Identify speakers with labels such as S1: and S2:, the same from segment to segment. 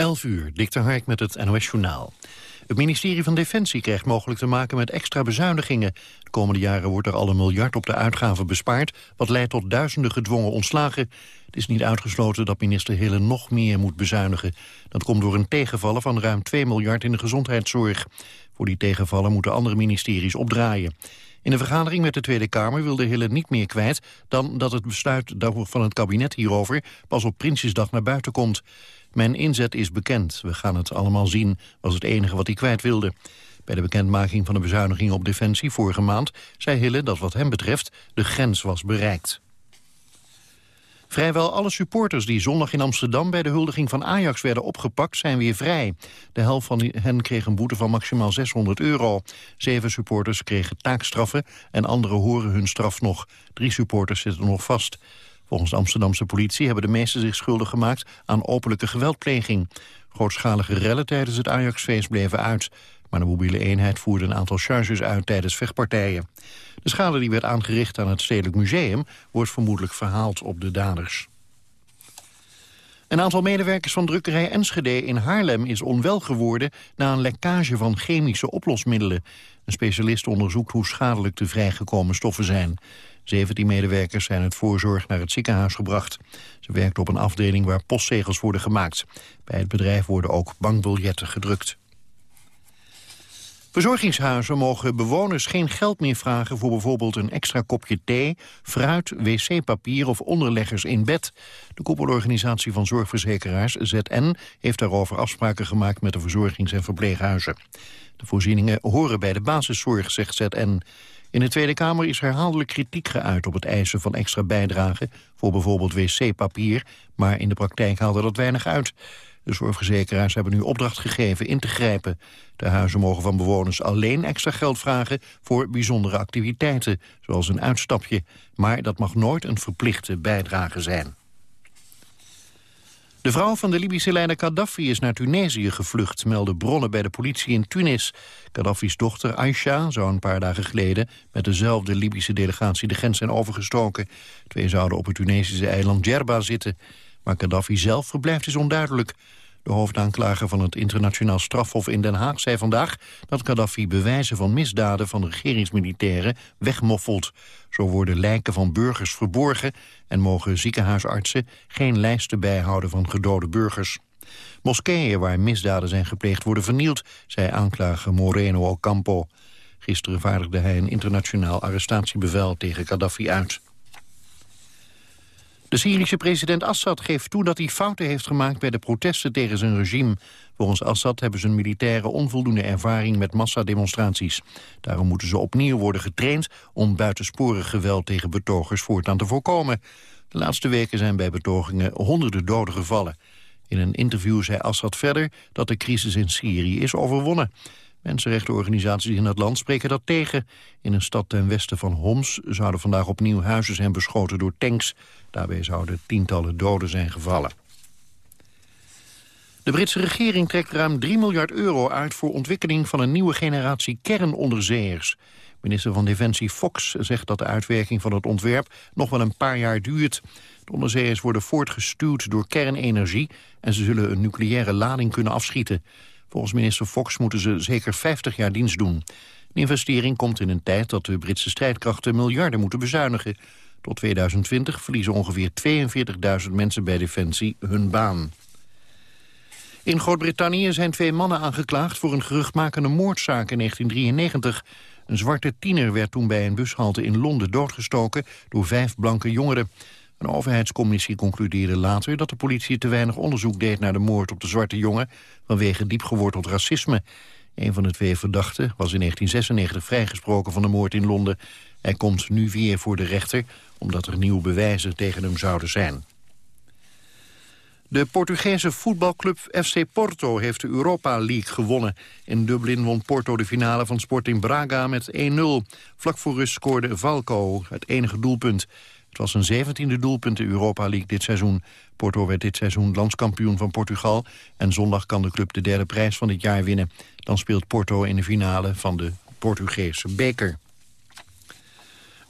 S1: 11 uur, Dikte Hark met het NOS-journaal. Het ministerie van Defensie krijgt mogelijk te maken met extra bezuinigingen. De komende jaren wordt er al een miljard op de uitgaven bespaard... wat leidt tot duizenden gedwongen ontslagen. Het is niet uitgesloten dat minister Hille nog meer moet bezuinigen. Dat komt door een tegenvallen van ruim 2 miljard in de gezondheidszorg. Voor die tegenvallen moeten andere ministeries opdraaien. In een vergadering met de Tweede Kamer wilde Hille niet meer kwijt... dan dat het besluit van het kabinet hierover pas op Prinsjesdag naar buiten komt. Mijn inzet is bekend, we gaan het allemaal zien, was het enige wat hij kwijt wilde. Bij de bekendmaking van de bezuiniging op Defensie vorige maand... zei Hille dat wat hem betreft de grens was bereikt. Vrijwel alle supporters die zondag in Amsterdam bij de huldiging van Ajax werden opgepakt zijn weer vrij. De helft van hen kreeg een boete van maximaal 600 euro. Zeven supporters kregen taakstraffen en anderen horen hun straf nog. Drie supporters zitten nog vast. Volgens de Amsterdamse politie hebben de meesten zich schuldig gemaakt aan openlijke geweldpleging. Grootschalige rellen tijdens het Ajaxfeest bleven uit. Maar de mobiele eenheid voerde een aantal charges uit tijdens vechtpartijen. De schade die werd aangericht aan het Stedelijk Museum... wordt vermoedelijk verhaald op de daders. Een aantal medewerkers van drukkerij Enschede in Haarlem is onwel geworden na een lekkage van chemische oplosmiddelen. Een specialist onderzoekt hoe schadelijk de vrijgekomen stoffen zijn. 17 medewerkers zijn uit voorzorg naar het ziekenhuis gebracht. Ze werkten op een afdeling waar postzegels worden gemaakt. Bij het bedrijf worden ook bankbiljetten gedrukt. Verzorgingshuizen mogen bewoners geen geld meer vragen... voor bijvoorbeeld een extra kopje thee, fruit, wc-papier of onderleggers in bed. De koepelorganisatie van zorgverzekeraars, ZN... heeft daarover afspraken gemaakt met de verzorgings- en verpleeghuizen. De voorzieningen horen bij de basiszorg, zegt ZN. In de Tweede Kamer is herhaaldelijk kritiek geuit op het eisen van extra bijdragen voor bijvoorbeeld wc-papier, maar in de praktijk haalde dat weinig uit. De zorgverzekeraars hebben nu opdracht gegeven in te grijpen. De huizen mogen van bewoners alleen extra geld vragen voor bijzondere activiteiten, zoals een uitstapje. Maar dat mag nooit een verplichte bijdrage zijn. De vrouw van de Libische leider Gaddafi is naar Tunesië gevlucht, melden bronnen bij de politie in Tunis. Gaddafi's dochter Aisha zou een paar dagen geleden met dezelfde Libische delegatie de grens zijn overgestoken. Twee zouden op het Tunesische eiland Djerba zitten. Maar Gaddafi zelf verblijft is onduidelijk. De hoofdaanklager van het internationaal strafhof in Den Haag zei vandaag dat Gaddafi bewijzen van misdaden van regeringsmilitairen wegmoffelt. Zo worden lijken van burgers verborgen en mogen ziekenhuisartsen geen lijsten bijhouden van gedode burgers. Moskeeën waar misdaden zijn gepleegd worden vernield, zei aanklager Moreno Ocampo. Gisteren vaardigde hij een internationaal arrestatiebevel tegen Gaddafi uit. De Syrische president Assad geeft toe dat hij fouten heeft gemaakt bij de protesten tegen zijn regime. Volgens Assad hebben zijn militairen onvoldoende ervaring met massademonstraties. Daarom moeten ze opnieuw worden getraind om buitensporig geweld tegen betogers voortaan te voorkomen. De laatste weken zijn bij betogingen honderden doden gevallen. In een interview zei Assad verder dat de crisis in Syrië is overwonnen. Mensenrechtenorganisaties in het land spreken dat tegen. In een stad ten westen van Homs zouden vandaag opnieuw huizen zijn beschoten door tanks. Daarbij zouden tientallen doden zijn gevallen. De Britse regering trekt ruim 3 miljard euro uit voor ontwikkeling van een nieuwe generatie kernonderzeeërs. Minister van Defensie Fox zegt dat de uitwerking van het ontwerp nog wel een paar jaar duurt. De onderzeeërs worden voortgestuwd door kernenergie en ze zullen een nucleaire lading kunnen afschieten. Volgens minister Fox moeten ze zeker 50 jaar dienst doen. De investering komt in een tijd dat de Britse strijdkrachten miljarden moeten bezuinigen. Tot 2020 verliezen ongeveer 42.000 mensen bij Defensie hun baan. In Groot-Brittannië zijn twee mannen aangeklaagd voor een geruchtmakende moordzaak in 1993. Een zwarte tiener werd toen bij een bushalte in Londen doodgestoken door vijf blanke jongeren. Een overheidscommissie concludeerde later dat de politie te weinig onderzoek deed naar de moord op de zwarte jongen vanwege diepgeworteld racisme. Een van de twee verdachten was in 1996 vrijgesproken van de moord in Londen. Hij komt nu weer voor de rechter omdat er nieuwe bewijzen tegen hem zouden zijn. De Portugese voetbalclub FC Porto heeft de Europa League gewonnen. In Dublin won Porto de finale van Sporting Braga met 1-0. Vlak voor rust scoorde Valco het enige doelpunt. Het was een zeventiende doelpunt de Europa League dit seizoen. Porto werd dit seizoen landskampioen van Portugal... en zondag kan de club de derde prijs van dit jaar winnen. Dan speelt Porto in de finale van de Portugese beker.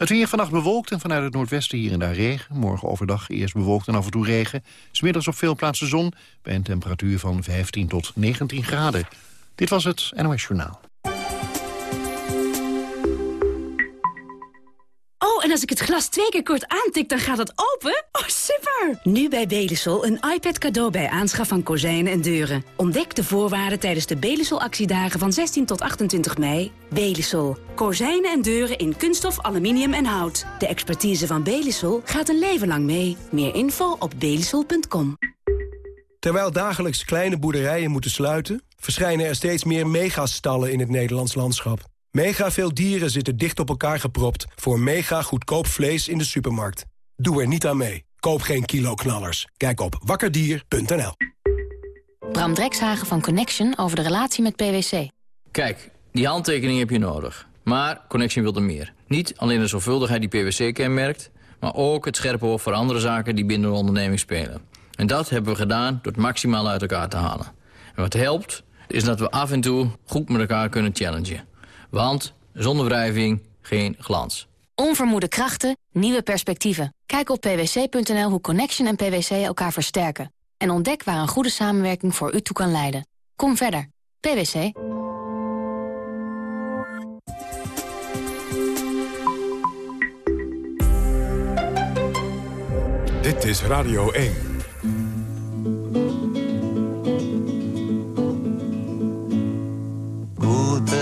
S1: Het weer vannacht bewolkt en vanuit het noordwesten hier en daar regen. Morgen overdag eerst bewolkt en af en toe regen. Smiddags op veel plaatsen zon bij een temperatuur van 15 tot 19 graden. Dit was het NOS Journaal.
S2: Oh, en als ik het glas twee keer kort aantik, dan gaat het open? Oh, super! Nu bij Belisol een iPad cadeau bij aanschaf van kozijnen en deuren. Ontdek de voorwaarden tijdens de Belisol-actiedagen van 16 tot 28 mei. Belisol. Kozijnen en deuren in kunststof, aluminium en hout. De expertise van Belisol gaat een leven lang mee. Meer info op belisol.com.
S3: Terwijl dagelijks kleine boerderijen moeten sluiten... verschijnen er steeds meer megastallen in het Nederlands landschap. Mega veel dieren zitten dicht op elkaar gepropt... voor mega goedkoop vlees in de supermarkt. Doe er niet aan mee. Koop geen kilo-knallers. Kijk op wakkerdier.nl.
S4: Bram Drekshagen van Connection over de relatie met PwC.
S5: Kijk, die handtekening heb je nodig. Maar Connection wil er meer. Niet alleen de zorgvuldigheid die PwC kenmerkt... maar ook het scherpe oog voor andere zaken die binnen de onderneming spelen. En dat hebben we gedaan door het maximaal uit elkaar te halen. En wat helpt, is dat we af en toe goed met elkaar kunnen challengen. Want zonder wrijving geen glans.
S4: Onvermoede krachten, nieuwe perspectieven. Kijk op pwc.nl hoe Connection en PwC elkaar versterken. En ontdek waar een goede samenwerking voor u toe kan leiden. Kom verder. PwC.
S6: Dit is Radio 1.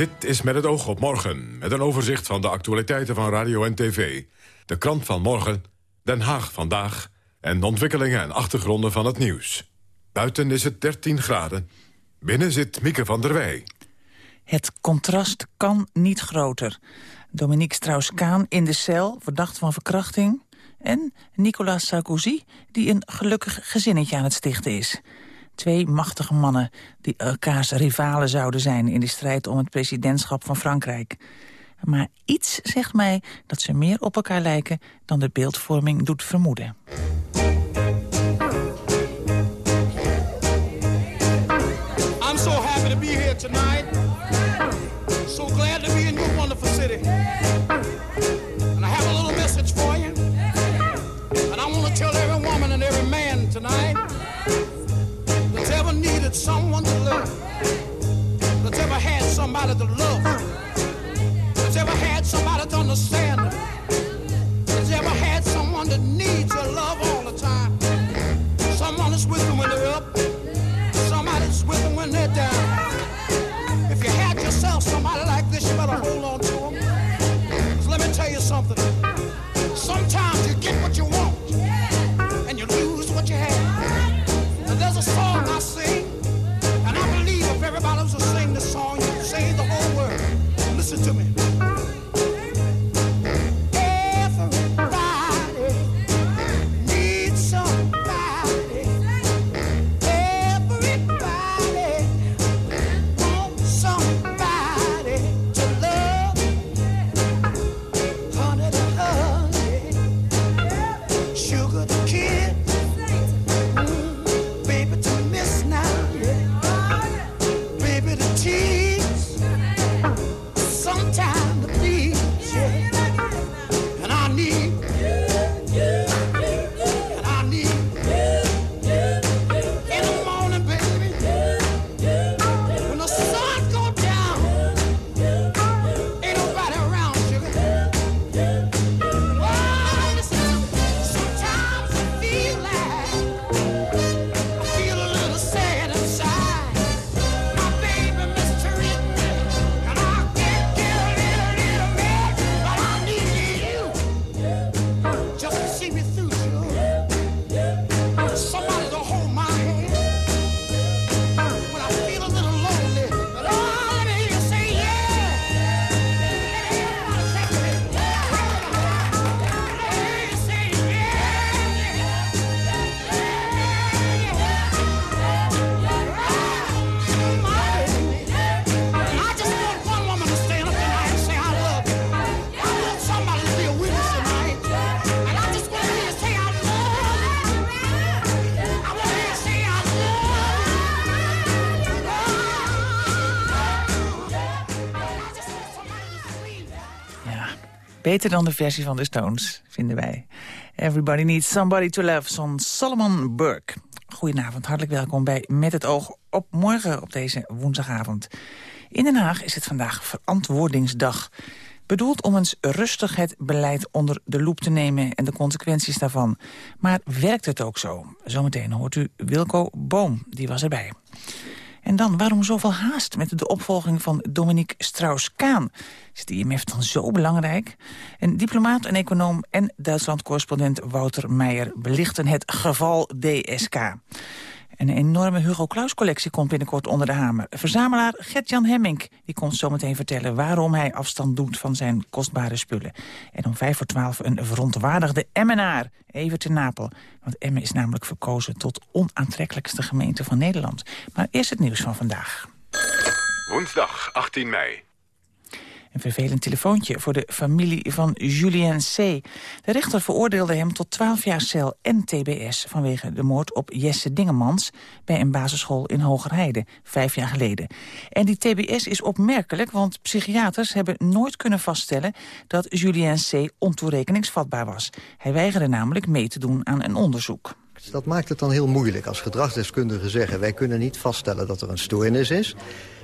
S6: Dit is met het oog op morgen, met een overzicht van de actualiteiten van radio en tv. De krant van morgen, Den Haag vandaag... en de ontwikkelingen en achtergronden van het nieuws. Buiten is het 13 graden. Binnen zit Mieke van der Wij.
S7: Het contrast kan niet groter. Dominique Strauss-Kaan in de cel, verdacht van verkrachting... en Nicolas Sarkozy, die een gelukkig gezinnetje aan het stichten is... Twee machtige mannen die elkaars rivalen zouden zijn... in de strijd om het presidentschap van Frankrijk. Maar iets zegt mij dat ze meer op elkaar lijken... dan de beeldvorming doet vermoeden.
S8: I'm so happy to be here tonight. So needed someone to love, that's ever had somebody to love, that's ever had somebody to understand, that's ever had someone that needs your love all the time. Someone that's with them when they're up, somebody's with them when they're down. If you had yourself somebody like this, you better hold on to them. 'Cause let me tell you something. Sometimes you get what you want, Listen to me.
S7: Beter dan de versie van de Stones, vinden wij. Everybody Needs Somebody to Love van Solomon Burke. Goedenavond, hartelijk welkom bij Met het oog op morgen op deze woensdagavond. In Den Haag is het vandaag Verantwoordingsdag. Bedoeld om eens rustig het beleid onder de loep te nemen en de consequenties daarvan. Maar werkt het ook zo? Zometeen hoort u Wilco Boom, die was erbij. En dan, waarom zoveel haast met de opvolging van Dominique Strauss-Kaan? Is de IMF dan zo belangrijk? Een diplomaat, een econoom en Duitsland-correspondent Wouter Meijer belichten het geval DSK. Een enorme Hugo Claus-collectie komt binnenkort onder de hamer. Verzamelaar Gert-Jan Hemmink die komt zometeen vertellen... waarom hij afstand doet van zijn kostbare spullen. En om vijf voor twaalf een verontwaardigde Emmenaar, even te Napel. Want Emmen is namelijk verkozen tot onaantrekkelijkste gemeente van Nederland. Maar eerst het nieuws van vandaag.
S6: Woensdag 18 mei.
S7: Een vervelend telefoontje voor de familie van Julien C. De rechter veroordeelde hem tot 12 jaar cel en tbs... vanwege de moord op Jesse Dingemans bij een basisschool in Hogerheide, vijf jaar geleden. En die tbs is opmerkelijk, want psychiaters hebben nooit kunnen vaststellen... dat Julien C. ontoerekeningsvatbaar was. Hij weigerde namelijk mee te doen aan een onderzoek.
S9: Dat maakt het dan heel moeilijk als gedragsdeskundigen zeggen... wij kunnen niet vaststellen dat er een stoornis is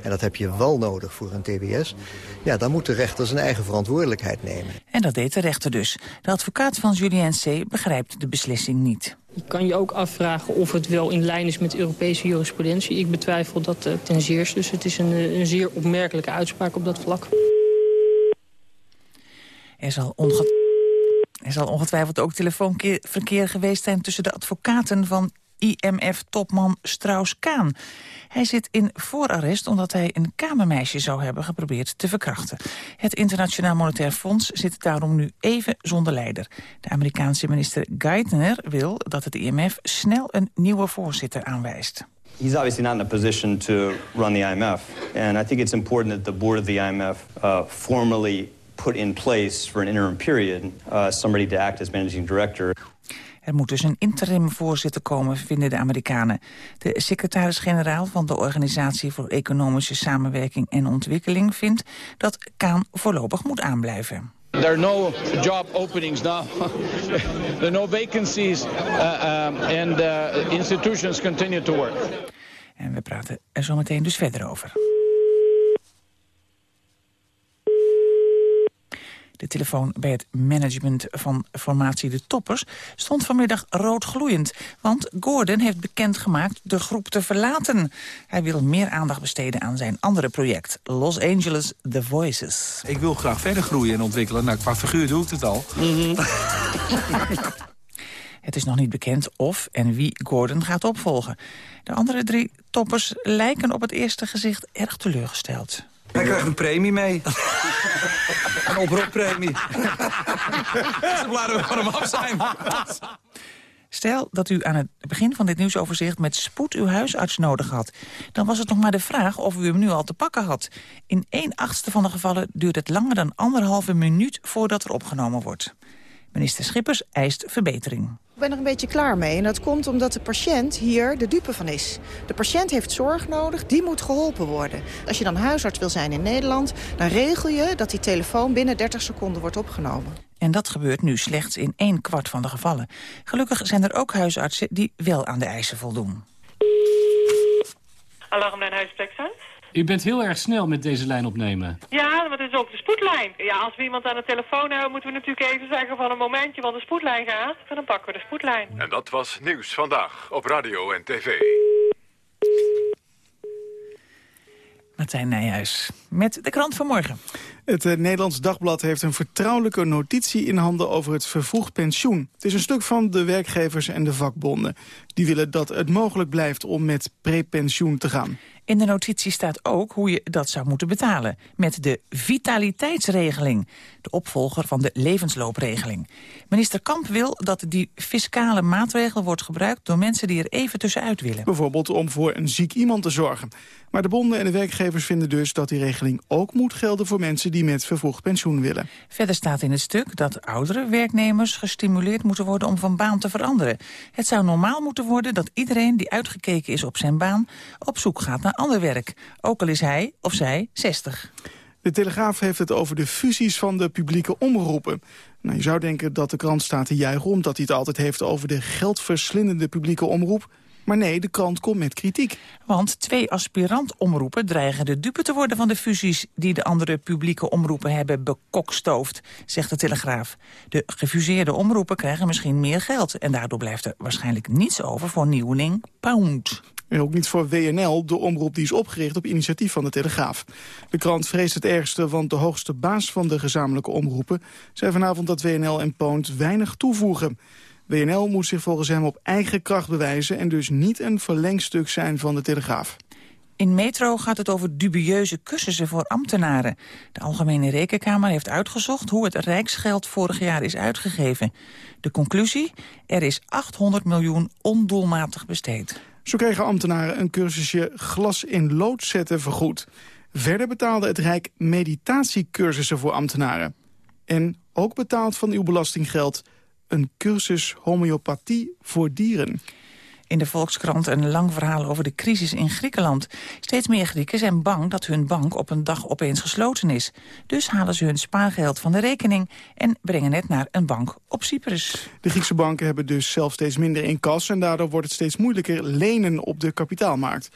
S9: en dat heb je wel nodig voor een TBS... ja, dan moet de rechter zijn eigen verantwoordelijkheid nemen.
S7: En dat deed de rechter dus. De advocaat van Julien C. begrijpt de beslissing niet.
S10: Je kan je ook afvragen of het wel in lijn is met Europese jurisprudentie. Ik betwijfel dat uh, ten zeerste, dus het is een, eh, een zeer opmerkelijke uitspraak op dat vlak.
S7: Er zal Er zal ongetwijfeld ook telefoonverkeer geweest zijn tussen de advocaten van IMF-topman Strauss-Kaan. Hij zit in voorarrest omdat hij een kamermeisje zou hebben geprobeerd te verkrachten. Het Internationaal Monetair Fonds zit daarom nu even zonder leider. De Amerikaanse minister Geithner wil dat het IMF snel een nieuwe voorzitter aanwijst.
S11: He's obviously not in a position to run the IMF. And I think it's important that the board of the IMF uh, formally put in place for an interim period uh, somebody to act as managing director.
S7: Er moet dus een interim-voorzitter komen, vinden de Amerikanen. De secretaris-generaal van de Organisatie voor Economische Samenwerking en Ontwikkeling vindt dat Kaan voorlopig moet aanblijven.
S12: There are no job openings now. There are no vacancies uh, um, and uh, institutions continue to work.
S7: En we praten er zo meteen dus verder over. De telefoon bij het management van formatie De Toppers stond vanmiddag roodgloeiend. Want Gordon heeft bekendgemaakt de groep te verlaten. Hij wil meer aandacht besteden aan zijn andere project, Los Angeles The Voices.
S13: Ik wil graag verder groeien en ontwikkelen. Nou, qua figuur doe ik het al.
S7: Het is nog niet bekend of en wie Gordon gaat opvolgen. De andere drie toppers lijken op het eerste gezicht erg teleurgesteld.
S13: Hij krijgt een premie mee. een oproeppremie. Ze laten we van hem af zijn.
S7: Stel dat u aan het begin van dit nieuwsoverzicht met spoed uw huisarts nodig had. Dan was het nog maar de vraag of u hem nu al te pakken had. In 1 achtste van de gevallen duurt het langer dan anderhalve minuut voordat er opgenomen wordt. Minister Schippers eist verbetering.
S14: Ik ben er een beetje klaar mee en dat komt omdat de patiënt hier de dupe van is. De patiënt heeft zorg nodig, die moet geholpen worden. Als je dan huisarts wil zijn in Nederland, dan regel je dat die telefoon binnen 30 seconden wordt opgenomen.
S7: En dat gebeurt nu slechts in één kwart van de gevallen. Gelukkig zijn er ook huisartsen die wel aan de eisen voldoen.
S15: Alarm Huis Plexus.
S16: U bent heel erg snel met deze lijn opnemen.
S15: Ja, maar het is ook de spoedlijn. Ja, als we iemand aan de telefoon hebben, moeten we natuurlijk even zeggen van een momentje van de spoedlijn gaat. En dan pakken we de spoedlijn.
S6: En dat was Nieuws Vandaag op radio en tv.
S7: Martijn Nijhuis met de krant van morgen.
S17: Het uh, Nederlands Dagblad heeft een vertrouwelijke notitie in handen over het vervroegd pensioen. Het is een stuk van de werkgevers en de vakbonden. Die willen dat het mogelijk blijft om met prepensioen te gaan.
S7: In de notitie staat ook hoe je dat zou moeten betalen. Met de vitaliteitsregeling, de opvolger van de levensloopregeling. Minister Kamp wil dat die fiscale maatregel wordt gebruikt... door mensen die er even tussenuit willen.
S17: Bijvoorbeeld om voor een ziek iemand te zorgen. Maar de bonden en de werkgevers vinden dus dat die regeling ook moet gelden... voor mensen die met vervroegd pensioen willen.
S7: Verder staat in het stuk dat oudere werknemers gestimuleerd moeten worden... om van baan te veranderen. Het zou normaal moeten worden dat iedereen die uitgekeken is op zijn baan... op zoek gaat naar ander werk, ook al is hij of zij 60.
S17: De Telegraaf heeft het over de fusies van de publieke omroepen. Nou, je zou denken dat de krant staat te juichen... omdat hij het altijd heeft over de geldverslindende publieke omroep. Maar nee, de krant komt met kritiek.
S7: Want twee aspirant-omroepen dreigen de dupe te worden van de fusies... die de andere publieke omroepen hebben bekokstoofd, zegt de Telegraaf. De gefuseerde omroepen krijgen misschien meer geld... en daardoor blijft er waarschijnlijk niets over voor nieuweling Pound.
S17: En ook niet voor WNL, de omroep die is opgericht op initiatief van de Telegraaf. De krant vreest het ergste, want de hoogste baas van de gezamenlijke omroepen... zei vanavond dat WNL en Pound weinig toevoegen. WNL moet zich volgens hem op eigen kracht bewijzen... en dus niet een verlengstuk zijn van de Telegraaf.
S7: In Metro gaat het over dubieuze cursussen voor ambtenaren. De Algemene Rekenkamer heeft uitgezocht hoe het rijksgeld vorig jaar is uitgegeven. De conclusie? Er is 800 miljoen ondoelmatig besteed.
S17: Zo kregen ambtenaren een cursusje glas in lood zetten vergoed. Verder betaalde het Rijk meditatiecursussen voor ambtenaren. En ook betaald van uw belastinggeld een cursus homeopathie voor dieren.
S7: In de Volkskrant een lang verhaal over de crisis in Griekenland. Steeds meer Grieken zijn bang dat hun bank op een dag opeens gesloten is. Dus halen ze hun spaargeld van de rekening en brengen het naar een bank op Cyprus.
S17: De Griekse banken hebben dus zelf steeds minder in kas... en daardoor wordt het steeds moeilijker lenen op de kapitaalmarkt.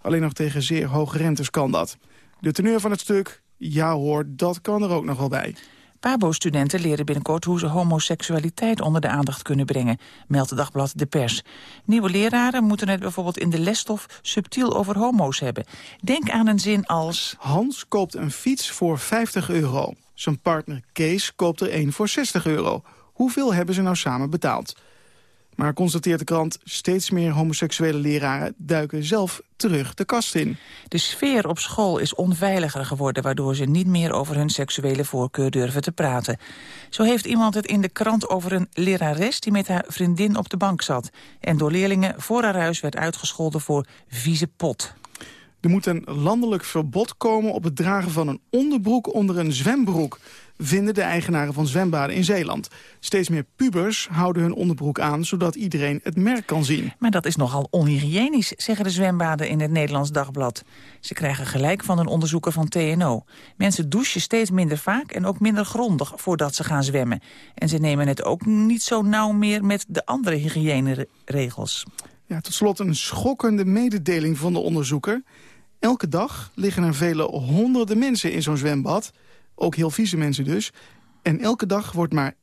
S17: Alleen nog tegen zeer hoge rentes kan dat. De teneur van het stuk, ja hoor, dat kan er ook nog wel bij.
S7: Pabo-studenten leren binnenkort hoe ze homoseksualiteit onder de aandacht kunnen brengen, meldt het dagblad De Pers. Nieuwe leraren moeten het bijvoorbeeld in de lesstof subtiel over homo's hebben. Denk aan een zin als...
S17: Hans koopt een fiets voor 50 euro. Zijn partner Kees koopt er een voor 60 euro. Hoeveel hebben ze nou samen betaald? Maar constateert de krant, steeds meer homoseksuele leraren duiken zelf terug de kast in.
S7: De sfeer op school is onveiliger geworden... waardoor ze niet meer over hun seksuele voorkeur durven te praten. Zo heeft iemand het in de krant over een lerares... die met haar vriendin op de bank zat... en door leerlingen voor haar huis werd uitgescholden voor vieze pot.
S17: Er moet een landelijk verbod komen op het dragen van een onderbroek onder een zwembroek vinden de eigenaren van zwembaden in Zeeland. Steeds meer pubers houden hun onderbroek aan, zodat iedereen het merk kan zien.
S7: Maar dat is nogal onhygiënisch, zeggen de zwembaden in het Nederlands Dagblad. Ze krijgen gelijk van een onderzoeker van TNO. Mensen douchen steeds minder vaak en ook minder grondig voordat ze gaan zwemmen. En ze nemen het ook niet zo nauw meer met de andere hygiëneregels.
S17: Ja, tot slot een schokkende mededeling van de onderzoeker. Elke dag liggen er vele honderden mensen in zo'n zwembad. Ook heel vieze mensen dus. En elke dag wordt maar 1%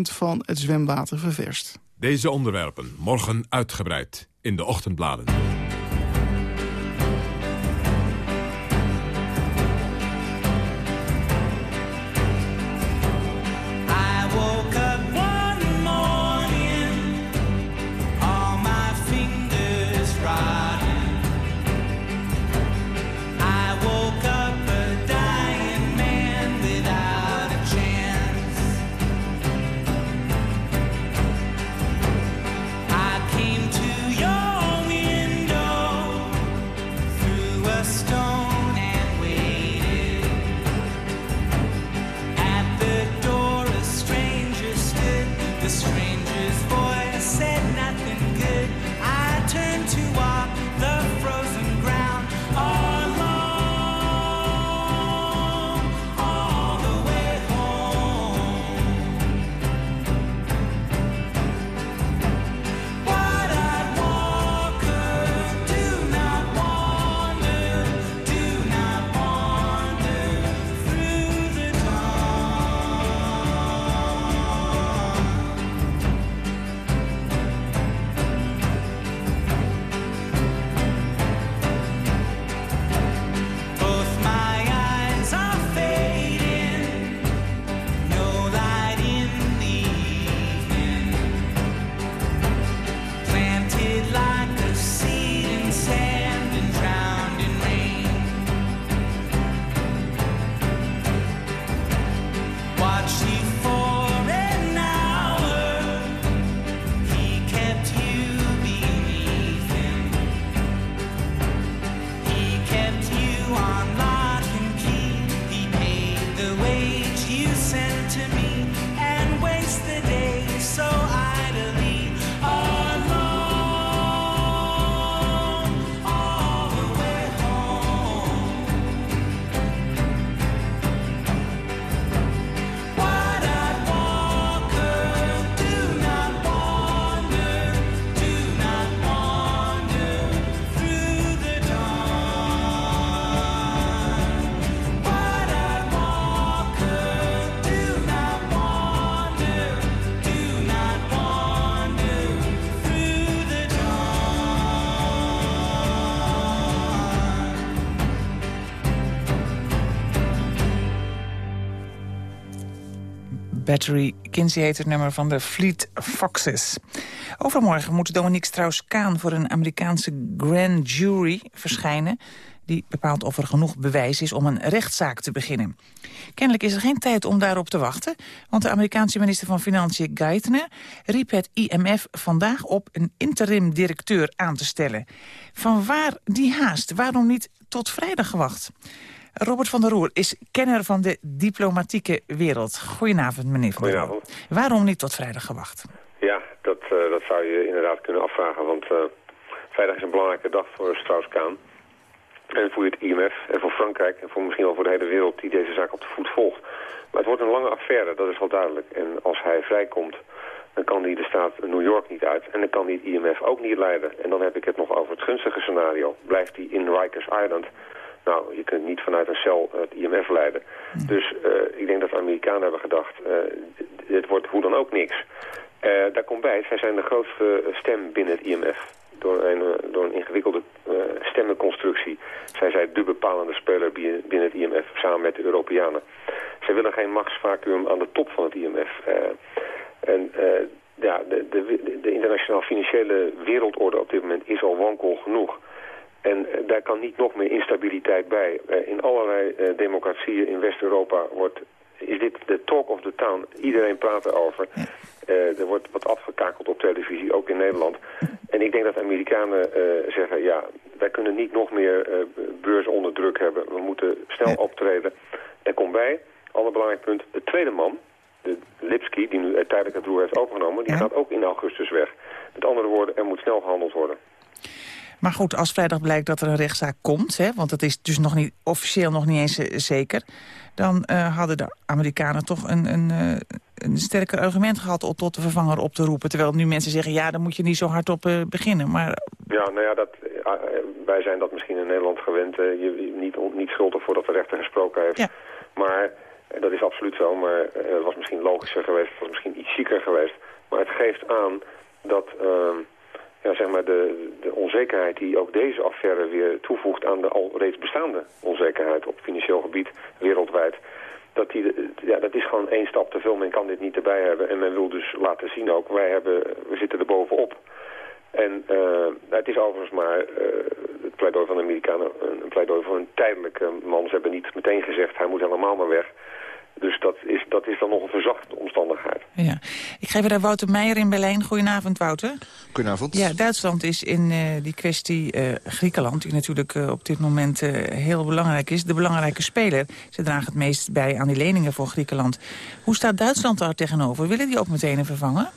S17: van het zwemwater ververst.
S6: Deze onderwerpen morgen uitgebreid in de ochtendbladen.
S7: Battery. Kinsey heet het nummer van de Fleet Foxes. Overmorgen moet Dominique Strauss-Kaan voor een Amerikaanse grand jury verschijnen die bepaalt of er genoeg bewijs is om een rechtszaak te beginnen. Kennelijk is er geen tijd om daarop te wachten, want de Amerikaanse minister van Financiën Geithner riep het IMF vandaag op een interim-directeur aan te stellen. Van waar die haast? Waarom niet tot vrijdag gewacht? Robert van der Roer is kenner van de diplomatieke wereld. Goedenavond, meneer van der Roer.
S18: Goedenavond.
S7: Waarom niet tot vrijdag gewacht?
S18: Ja, dat, uh, dat zou je inderdaad kunnen afvragen, want uh, vrijdag is een belangrijke dag voor Strauss-Kaan. En voor het IMF en voor Frankrijk en voor misschien wel voor de hele wereld die deze zaak op de voet volgt. Maar het wordt een lange affaire, dat is wel duidelijk. En als hij vrijkomt, dan kan hij de staat New York niet uit. En dan kan hij het IMF ook niet leiden. En dan heb ik het nog over het gunstige scenario. Blijft hij in Rikers Island... Nou, je kunt niet vanuit een cel het IMF leiden. Dus uh, ik denk dat de Amerikanen hebben gedacht, uh, dit wordt hoe dan ook niks. Uh, daar komt bij, zij zijn de grootste stem binnen het IMF. Door een, door een ingewikkelde stemmenconstructie zijn zij de bepalende speler binnen het IMF, samen met de Europeanen. Zij willen geen machtsvacuum aan de top van het IMF. en ja, de, de, de internationale financiële wereldorde op dit moment is al wankel genoeg. En daar kan niet nog meer instabiliteit bij. in allerlei democratieën in West-Europa wordt is dit de talk of the town. Iedereen praat erover. Uh, er wordt wat afgekakeld op televisie, ook in Nederland. En ik denk dat de Amerikanen uh, zeggen... ja, wij kunnen niet nog meer uh, beurzen onder druk hebben. We moeten snel optreden. Er komt bij, ander belangrijk punt, de tweede man... de Lipski, die nu tijdelijk het roer heeft overgenomen... die gaat ook in augustus weg. Met andere woorden, er moet snel gehandeld worden.
S7: Maar goed, als vrijdag blijkt dat er een rechtszaak komt... Hè, want dat is dus nog niet, officieel nog niet eens zeker... dan uh, hadden de Amerikanen toch een, een, uh, een sterker argument gehad... om tot de vervanger op te roepen. Terwijl nu mensen zeggen, ja, dan moet je niet zo hard op uh, beginnen. Maar...
S18: Ja, nou ja, dat, wij zijn dat misschien in Nederland gewend. je, niet, niet schuldig voordat de rechter gesproken heeft.
S7: Ja.
S18: Maar dat is absoluut zo. Maar het was misschien logischer geweest. Het was misschien iets zieker geweest. Maar het geeft aan dat ja, zeg maar de, de onzekerheid die ook deze affaire weer toevoegt aan de al reeds bestaande onzekerheid op financieel gebied wereldwijd. Dat, die, ja, dat is gewoon één stap te veel. Men kan dit niet erbij hebben. En men wil dus laten zien ook, wij hebben, we zitten er bovenop. En uh, het is overigens maar uh, het pleidooi van de Amerikanen een pleidooi voor een tijdelijke man. Ze hebben niet meteen gezegd, hij moet helemaal maar weg. Dus dat is, dat is dan nog een verzachte omstandigheid.
S7: Ja. Ik geef daar Wouter Meijer in Berlijn. Goedenavond, Wouter.
S19: Goedenavond.
S7: Ja, Duitsland is in uh, die kwestie uh, Griekenland... die natuurlijk uh, op dit moment heel belangrijk is. De belangrijke speler. Ze dragen het meest bij aan die leningen voor Griekenland. Hoe staat Duitsland daar tegenover? Willen die ook meteen een vervangen?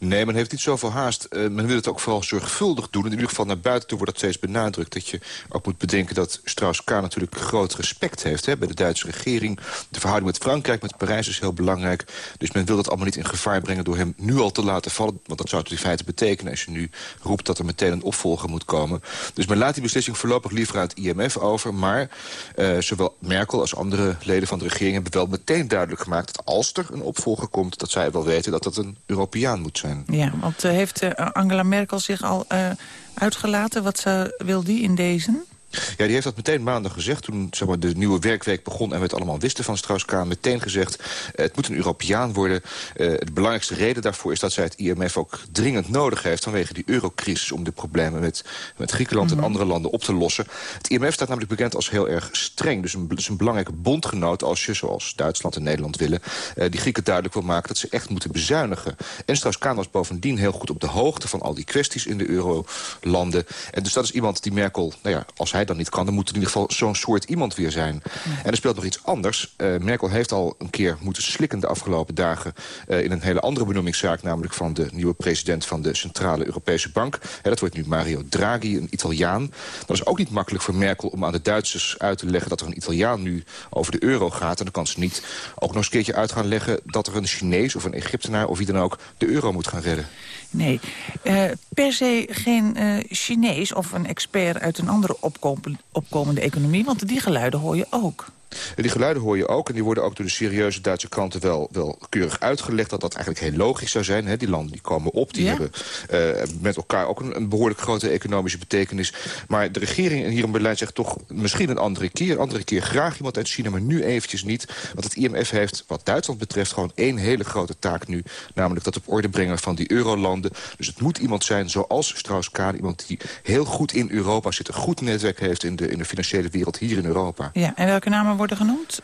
S19: Nee, men heeft niet zoveel haast. Uh, men wil het ook vooral zorgvuldig doen. In ieder geval naar buiten toe wordt dat steeds benadrukt. Dat je ook moet bedenken dat Strauss-Kaan natuurlijk groot respect heeft... Hè, bij de Duitse regering. De verhouding met Frankrijk, met Parijs is heel belangrijk. Dus men wil dat allemaal niet in gevaar brengen door hem nu al te laten vallen. Want dat zou het in feite betekenen als je nu roept dat er meteen een opvolger moet komen. Dus men laat die beslissing voorlopig liever aan het IMF over. Maar uh, zowel Merkel als andere leden van de regering hebben wel meteen duidelijk gemaakt... dat als er een opvolger komt, dat zij wel weten dat dat een Europeaan moet zijn.
S7: Ja, want uh, heeft uh, Angela Merkel zich al uh, uitgelaten? Wat ze, wil die in deze?
S19: Ja, die heeft dat meteen maandag gezegd. Toen zeg maar, de nieuwe werkweek begon en we het allemaal wisten van Strauss-Kaan. Meteen gezegd, uh, het moet een Europeaan worden. Uh, de belangrijkste reden daarvoor is dat zij het IMF ook dringend nodig heeft... vanwege die eurocrisis om de problemen met, met Griekenland mm -hmm. en andere landen op te lossen. Het IMF staat namelijk bekend als heel erg streng. Dus een, een belangrijke bondgenoot als je, zoals Duitsland en Nederland willen... Uh, die Grieken duidelijk wil maken dat ze echt moeten bezuinigen. En Strauss-Kaan was bovendien heel goed op de hoogte van al die kwesties in de eurolanden. En dus dat is iemand die Merkel, nou ja, als hij dan niet kan... dan moet er in ieder geval zo'n soort iemand weer zijn. En er speelt nog iets anders. Uh, Merkel heeft al een keer moeten slikken de afgelopen dagen... Uh, in een hele andere benoemingszaak... namelijk van de nieuwe president van de Centrale Europese Bank. Dat wordt nu Mario Draghi, een Italiaan. Dat is ook niet makkelijk voor Merkel om aan de Duitsers uit te leggen... dat er een Italiaan nu over de euro gaat. En dan kan ze niet ook nog eens een keertje uit gaan leggen... dat er een Chinees of een Egyptenaar of wie dan ook de euro moet gaan redden.
S7: Nee, uh, per se geen uh, Chinees of een expert uit een andere opkom opkomende economie... want die geluiden hoor je ook.
S19: En die geluiden hoor je ook. En die worden ook door de serieuze Duitse kranten wel, wel keurig uitgelegd... dat dat eigenlijk heel logisch zou zijn. Hè? Die landen die komen op, die hebben uh, met elkaar ook een, een, behoorlijk grote economische betekenis. Maar de regering hier in Berlijn zegt toch misschien een andere keer. Andere keer graag iemand uit China, maar nu eventjes niet. Want het IMF heeft wat Duitsland betreft gewoon één hele grote taak nu. Namelijk dat op orde brengen van die eurolanden. Dus het moet iemand zijn zoals Strauss-Kaan. Iemand die heel goed in Europa zit. Een goed netwerk heeft in de, in de financiële wereld hier in Europa.
S7: Ja, en welke namen worden genoemd?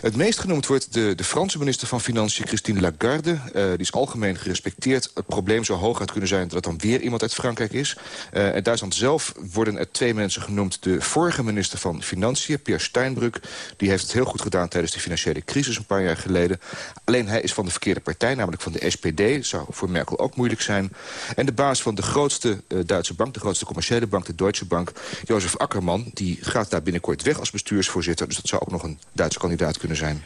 S19: Het meest genoemd wordt de, de Franse minister van Financiën, Christine Lagarde. Uh, die is algemeen gerespecteerd. Het probleem zou hooguit kunnen zijn dat het dan weer iemand uit Frankrijk is. Uh, in Duitsland zelf worden er twee mensen genoemd. De vorige minister van Financiën, Pierre Steinbrück. Die heeft het heel goed gedaan tijdens de financiële crisis een paar jaar geleden. Alleen hij is van de verkeerde partij, namelijk van de SPD. Zou voor Merkel ook moeilijk zijn. En de baas van de grootste uh, Duitse bank, de grootste commerciële bank, de Deutsche Bank, Jozef Akkerman, die gaat daar binnenkort weg als bestuursvoorzitter. Dus dat zou ook nog een Duitse kandidaat kunnen zijn.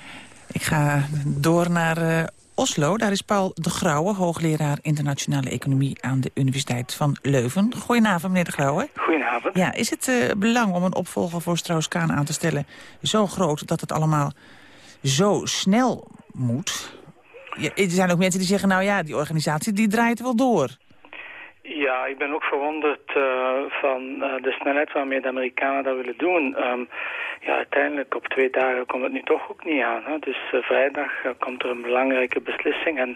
S7: Ik ga door naar uh, Oslo. Daar is Paul de Grauwe, hoogleraar internationale economie aan de Universiteit van Leuven. Goedenavond, meneer de Grauwe.
S20: Goedenavond.
S7: Ja, is het uh, belang om een opvolger voor Strauss-Kaan aan te stellen zo groot dat het allemaal zo snel moet? Ja, er zijn ook mensen die zeggen, nou ja, die organisatie die draait wel door.
S20: Ja, ik ben ook verwonderd uh, van uh, de snelheid waarmee de Amerikanen dat willen doen. Um, ja, uiteindelijk op twee dagen komt het nu toch ook niet aan. Hè? Dus uh, vrijdag komt er een belangrijke beslissing en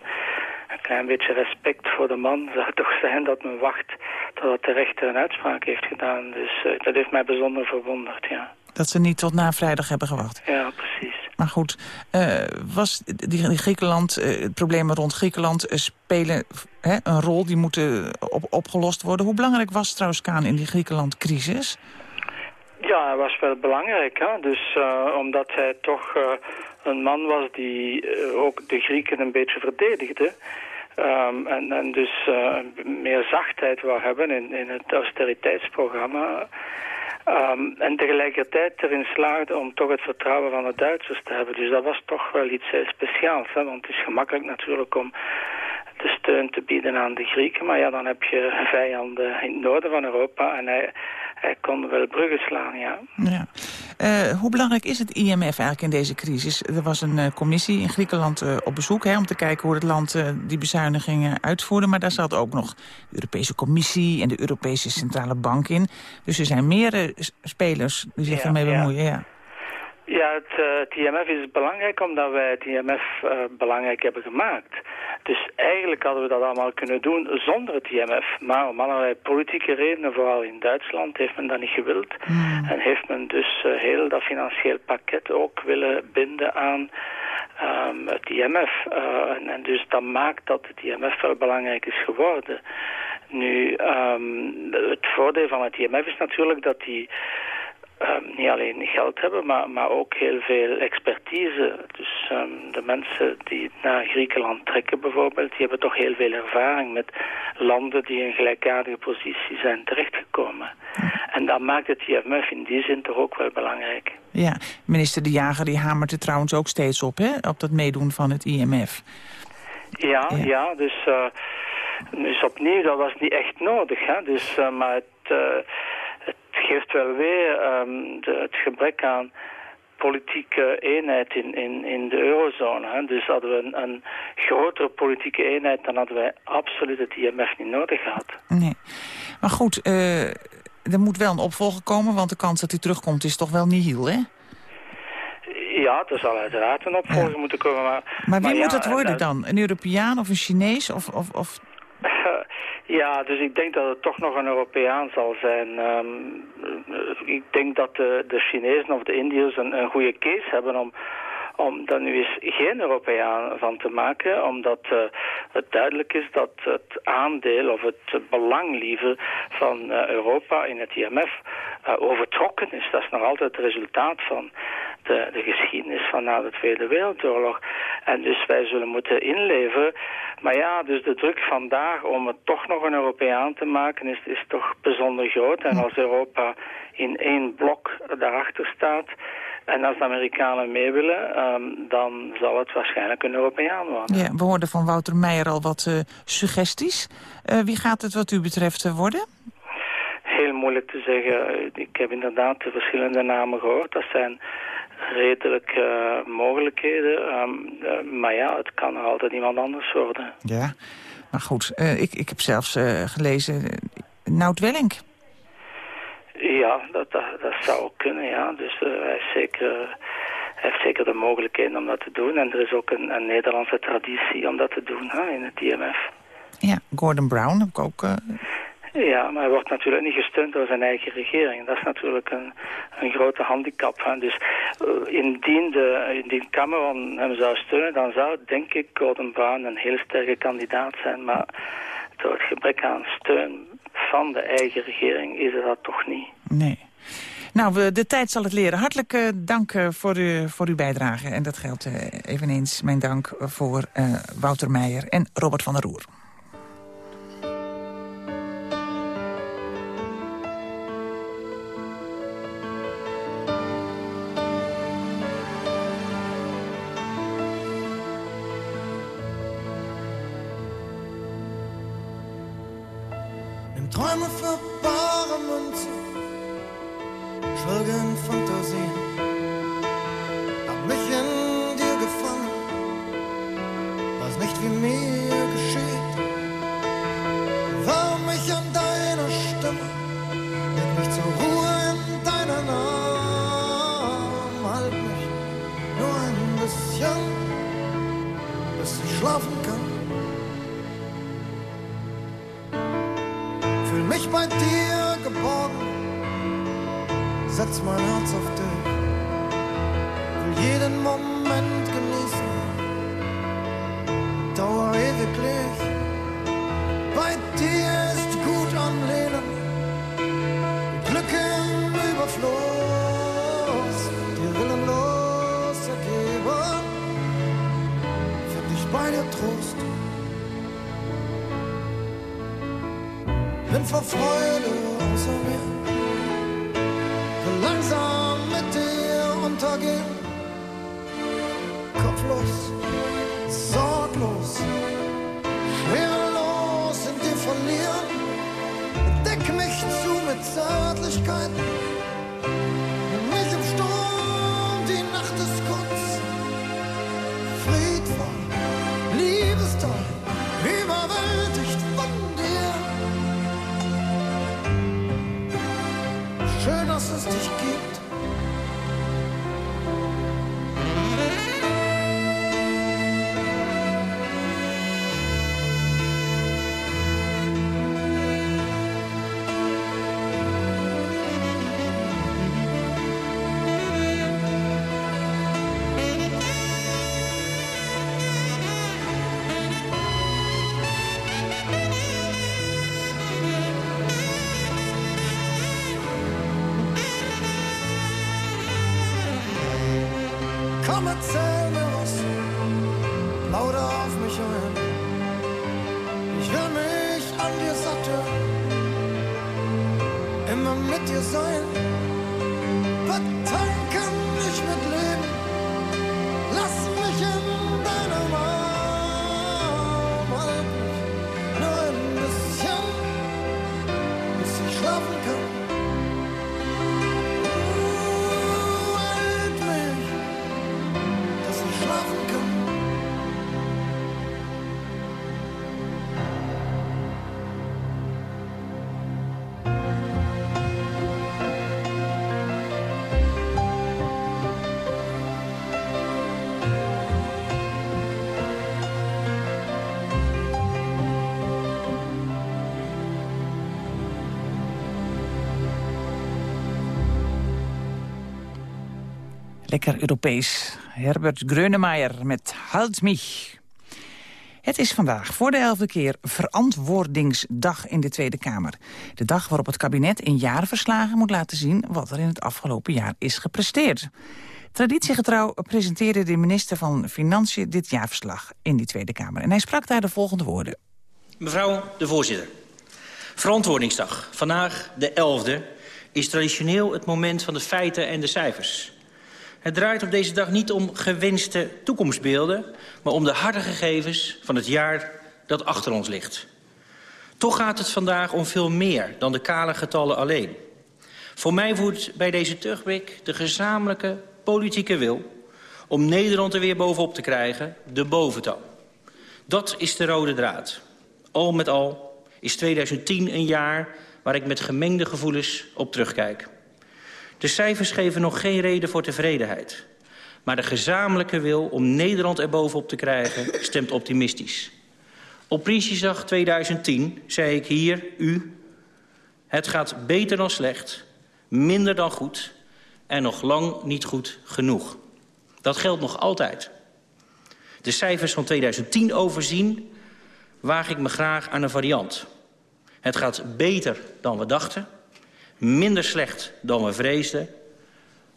S20: een klein beetje respect voor de man zou toch zijn dat men wacht totdat de rechter een uitspraak heeft gedaan. Dus dat heeft mij bijzonder verwonderd, ja.
S7: Dat ze niet tot na vrijdag hebben gewacht.
S20: Ja, precies.
S7: Maar goed, uh, was die, Griekenland, uh, problemen rond Griekenland uh, spelen een rol die moeten op, opgelost worden. Hoe belangrijk was Strauss-Kaan in die Griekenland-crisis?
S20: Ja, hij was wel belangrijk. Hè? Dus omdat hij toch een man was die ook de Grieken een beetje verdedigde. Um, en, en dus meer zachtheid wou hebben in, in het austeriteitsprogramma. Um, en tegelijkertijd erin slaagde om toch het vertrouwen van de Duitsers te hebben. Dus dat was toch wel iets heel speciaals. Hè? Want het is gemakkelijk natuurlijk om de steun te bieden aan de Grieken. Maar ja, dan heb je vijanden in het noorden van Europa. En hij, hij kon wel bruggen slaan, ja.
S7: ja. Uh, hoe belangrijk is het IMF eigenlijk in deze crisis? Er was een uh, commissie in Griekenland uh, op bezoek... Hè, om te kijken hoe het land die bezuinigingen uitvoerde. Maar daar zat ook nog de Europese Commissie en de Europese Centrale Bank in. Dus er zijn meerdere spelers die zich ja, ermee bemoeien. Ja.
S20: Ja, het, uh, het, IMF is belangrijk omdat wij het IMF uh, belangrijk hebben gemaakt. Dus eigenlijk hadden we dat allemaal kunnen doen zonder het IMF. Maar om allerlei politieke redenen, vooral in Duitsland, heeft men dat niet gewild. Mm. En heeft men dus uh, heel dat financieel pakket ook willen binden aan um, het IMF. En, en, dus dat maakt dat het IMF wel belangrijk is geworden. Nu, um, het voordeel van het IMF is natuurlijk dat die um, niet alleen geld hebben, maar, maar ook heel veel expertise. Dus um, de mensen die naar Griekenland trekken bijvoorbeeld, die hebben toch heel veel ervaring met landen die in gelijkaardige positie zijn terechtgekomen. En dat maakt het IMF in die zin toch ook wel belangrijk.
S7: Ja, minister De Jager die hamert er trouwens ook steeds op, hè, op dat meedoen van het IMF.
S20: Ja, ja, ja dus... Uh, dus opnieuw, dat was niet echt nodig. Hè? Dus, uh, maar het, uh, geeft wel weer um, de, het gebrek aan politieke eenheid in, in, in de eurozone. Hè. Dus hadden we een, een, grotere politieke eenheid... dan hadden wij absoluut het IMF niet nodig gehad.
S7: Nee. Maar goed, uh, er moet wel een opvolger komen... want de kans dat hij terugkomt is toch wel nihil, hè?
S20: Ja, er zal uiteraard een opvolger ja. moeten komen. Maar,
S7: maar wie
S20: maar
S7: moet het worden dan? Een Europeaan of een Chinees? Of, of, of...
S20: Ja, dus ik denk dat het toch nog een Europeaan zal zijn. Um, ik denk dat de, de Chinezen of de Indiërs een, een goede case hebben om, om daar nu eens geen Europeaan van te maken, omdat uh, het duidelijk is dat het aandeel of het belang liever van uh, Europa in het IMF overtrokken is. Dat is nog altijd het resultaat van de, de geschiedenis van na de Tweede Wereldoorlog. En dus wij zullen moeten inleveren. Maar ja, dus de druk vandaag om het toch nog een Europeaan te maken is, is toch bijzonder groot. En als Europa in één blok daarachter staat... En als de Amerikanen mee willen, um, dan zal het waarschijnlijk een Europeaan worden.
S7: Ja, we hoorden van Wouter Meijer al wat uh, suggesties. Uh, wie gaat het wat u betreft uh, worden?
S20: Heel moeilijk te zeggen. Ik heb inderdaad de verschillende namen gehoord. Dat zijn redelijke mogelijkheden. Ehm, eh, maar ja, het kan altijd iemand anders worden.
S7: Ja, maar goed. eh, ik, ik heb zelfs eh, gelezen... Nout Welling.
S20: Ja, dat, dat, dat zou ook kunnen, ja. Dus uh, hij, is zeker, hij heeft zeker de mogelijkheden om dat te doen. En er is ook een, een Nederlandse traditie om dat te doen hè, in het IMF.
S7: Ja, Gordon Brown heb ik ook... Uh...
S20: Ja, maar hij wordt natuurlijk niet gesteund door zijn eigen regering. Dat is natuurlijk een, een grote handicap. Hè. Dus uh, indien, de, indien Cameron hem zou steunen, dan zou, denk ik, Gordon Brown een heel sterke kandidaat zijn. Maar door het gebrek aan steun van de eigen regering is dat toch niet.
S7: Nee. Nou, de tijd zal het leren. Hartelijk uh, dank uh, voor, u, voor uw bijdrage. En dat geldt eveneens mijn dank voor Wouter Meijer en Robert van der Roer.
S21: fantasia. Komm, erzähl mir was, lauter auf mich ein. Ich will mich an dir satteln, immer mit dir sein. Betanken mich mit Leben,
S7: Lekker Europees. Herbert Grönemeyer met Halt mich. Het is vandaag voor de elfde keer Verantwoordingsdag in de Tweede Kamer. De dag waarop het kabinet in jaarverslagen moet laten zien... wat er in het afgelopen jaar is gepresteerd. Traditiegetrouw presenteerde de minister van Financiën dit jaarverslag in die Tweede Kamer. En hij sprak daar de volgende woorden.
S22: Mevrouw de voorzitter. Verantwoordingsdag, vandaag de 11e, is traditioneel het moment van de feiten en de cijfers. Het draait op deze dag niet om gewenste toekomstbeelden... maar om de harde gegevens van het jaar dat achter ons ligt. Toch gaat het vandaag om veel meer dan de kale getallen alleen. Voor mij voert bij deze terugblik de gezamenlijke politieke wil om Nederland er weer bovenop te krijgen, de boventoon. Dat is de rode draad. Al met al is 2010 een jaar waar ik met gemengde gevoelens op terugkijk. De cijfers geven nog geen reden voor tevredenheid. Maar de gezamenlijke wil om Nederland er bovenop te krijgen stemt optimistisch. Op Prinsjesdag 2010 zei ik hier, u... het gaat beter dan slecht, minder dan goed... en nog lang niet goed genoeg. Dat geldt nog altijd. De cijfers van 2010 overzien waag ik me graag aan een variant. Het gaat beter dan we dachten, minder slecht dan we vreesden...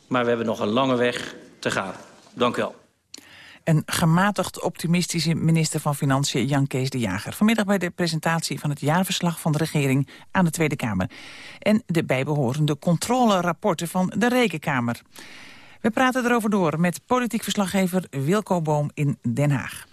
S22: maar we hebben nog een lange weg te gaan. Dank u wel.
S7: Een gematigd optimistische minister van Financiën Jan Kees de Jager. Vanmiddag bij de presentatie van het jaarverslag van de regering aan de Tweede Kamer. En de bijbehorende controlerapporten van de Rekenkamer. We praten erover door met politiek verslaggever Wilco Boom in Den Haag.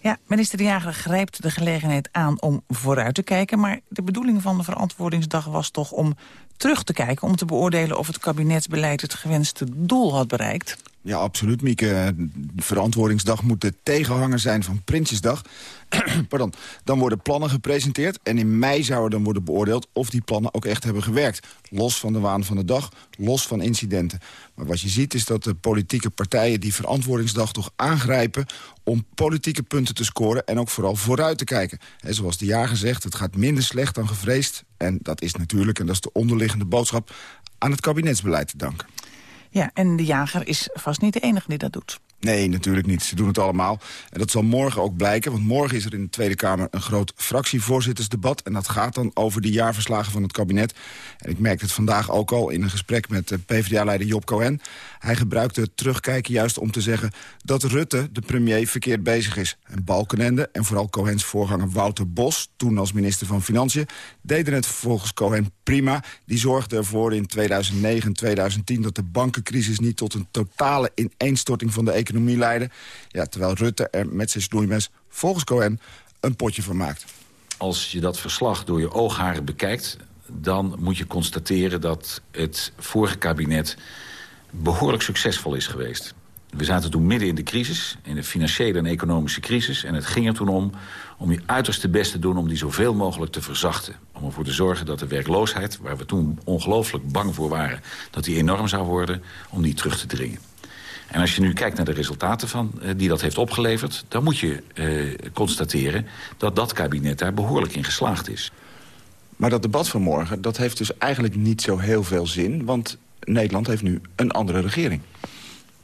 S7: Ja, minister De Jager grijpt de gelegenheid aan om vooruit te kijken... maar de bedoeling van de verantwoordingsdag was toch om terug te kijken... om te beoordelen of het kabinetsbeleid het gewenste doel had bereikt.
S23: Ja, absoluut, Mieke. Verantwoordingsdag moet de tegenhanger zijn van Prinsjesdag. Pardon. Dan worden plannen gepresenteerd en in mei zou er dan worden beoordeeld... of die plannen ook echt hebben gewerkt. Los van de waan van de dag, los van incidenten. Maar wat je ziet is dat de politieke partijen die verantwoordingsdag toch aangrijpen... om politieke punten te scoren en ook vooral vooruit te kijken. En zoals de jager zegt, het gaat minder slecht dan gevreesd. En dat is natuurlijk, en dat is de onderliggende boodschap... aan het kabinetsbeleid te danken.
S7: Ja, en de jager is vast niet de enige die dat doet.
S23: Nee, natuurlijk niet. Ze doen het allemaal. En dat zal morgen ook blijken, want morgen is er in de Tweede Kamer... een groot fractievoorzittersdebat. En dat gaat dan over de jaarverslagen van het kabinet. En ik merkte het vandaag ook al in een gesprek met PvdA-leider Job Cohen. Hij gebruikte het terugkijken juist om te zeggen... dat Rutte, de premier, verkeerd bezig is. En Balkenende en vooral Cohens voorganger Wouter Bos... toen als minister van Financiën, deden het volgens Cohen prima. Die zorgde ervoor in 2009 en 2010 dat de bankencrisis niet tot een totale ineenstorting van de economie economie leiden. Ja, terwijl Rutte er met zijn snoeimes volgens Cohen een potje van maakt.
S24: Als je dat verslag door je oogharen bekijkt... dan moet je constateren dat het vorige kabinet behoorlijk succesvol is geweest. We zaten toen midden in de crisis, in de financiële en economische crisis. En het ging er toen om om je uiterste best te doen om die zoveel mogelijk te verzachten. Om ervoor te zorgen dat de werkloosheid, waar we toen ongelooflijk bang voor waren... dat die enorm zou worden, om die terug te dringen. En als je nu kijkt naar de resultaten van, uh, die dat heeft opgeleverd... dan moet je uh, constateren dat dat kabinet daar behoorlijk in geslaagd is.
S23: Maar dat debat van morgen, dat heeft dus eigenlijk niet zo heel veel zin... want Nederland heeft nu een andere regering.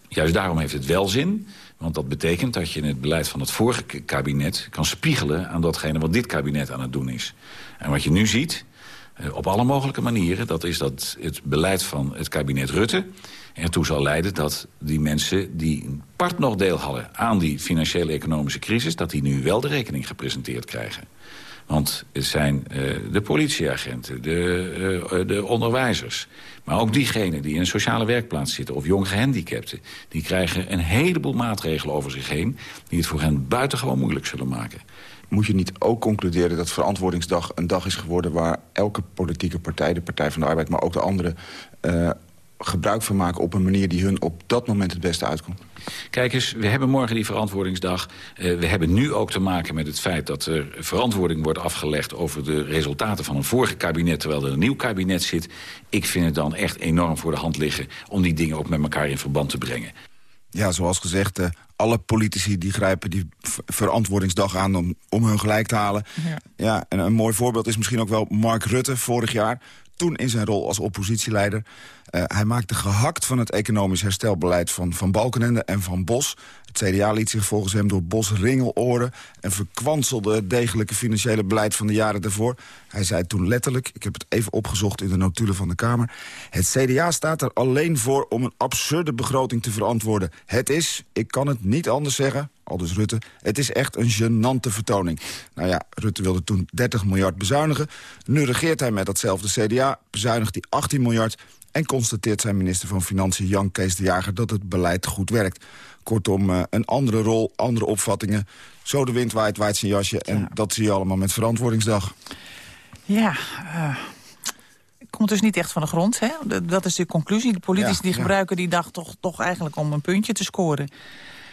S24: Juist daarom heeft het wel zin... Want dat betekent dat je het beleid van het vorige kabinet... kan spiegelen aan datgene wat dit kabinet aan het doen is. En wat je nu ziet, op alle mogelijke manieren... dat is dat het beleid van het kabinet Rutte ertoe zal leiden dat die mensen die een part nog deel hadden... aan die financiële economische crisis... dat die nu wel de rekening gepresenteerd krijgen. Want het zijn uh, de politieagenten, de, uh, de onderwijzers... maar ook diegenen die in een sociale werkplaats zitten... of jong gehandicapten, die krijgen een heleboel maatregelen over zich heen... die het voor hen buitengewoon moeilijk zullen maken.
S23: Moet je niet ook concluderen dat Verantwoordingsdag een dag is geworden... waar elke politieke partij, de Partij van de Arbeid... maar ook de andere uh, gebruik van maken op een manier die hun op dat moment het beste uitkomt?
S24: Kijk eens, we hebben morgen die verantwoordingsdag. Uh, we hebben nu ook te maken met het feit dat er verantwoording wordt afgelegd... over de resultaten van een vorige kabinet terwijl er een nieuw kabinet zit. Ik vind het dan echt enorm voor de hand liggen om die dingen ook met elkaar in verband te brengen.
S23: Ja, zoals gezegd, uh, alle politici die grijpen die verantwoordingsdag aan om, om hun gelijk te halen. Ja. ja, en een mooi voorbeeld is misschien ook wel Mark Rutte vorig jaar toen in zijn rol als oppositieleider. Uh, hij maakte gehakt van het economisch herstelbeleid van, van Balkenende en van Bos. Het CDA liet zich volgens hem door Bos ringeloren... en verkwanselde het degelijke financiële beleid van de jaren daarvoor. Hij zei toen letterlijk, ik heb het even opgezocht in de notulen van de Kamer... het CDA staat er alleen voor om een absurde begroting te verantwoorden. Het is, ik kan het niet anders zeggen, aldus Rutte... het is echt een genante vertoning. Nou ja, Rutte wilde toen 30 miljard bezuinigen. Nu regeert hij met datzelfde CDA, bezuinigt hij 18 miljard... en constateert zijn minister van Financiën Jan Kees de Jager... dat het beleid goed werkt. Kortom, uh, een andere rol, andere opvattingen. Zo de wind waait, waait zijn jasje. En ja. dat zie je allemaal met verantwoordingsdag.
S7: Ja, uh,
S25: komt dus niet echt van de grond. Hè? Dat- is de conclusie. De politici
S23: Ja,
S25: die
S23: ja.
S25: gebruiken die dag toch, toch eigenlijk om een puntje te scoren.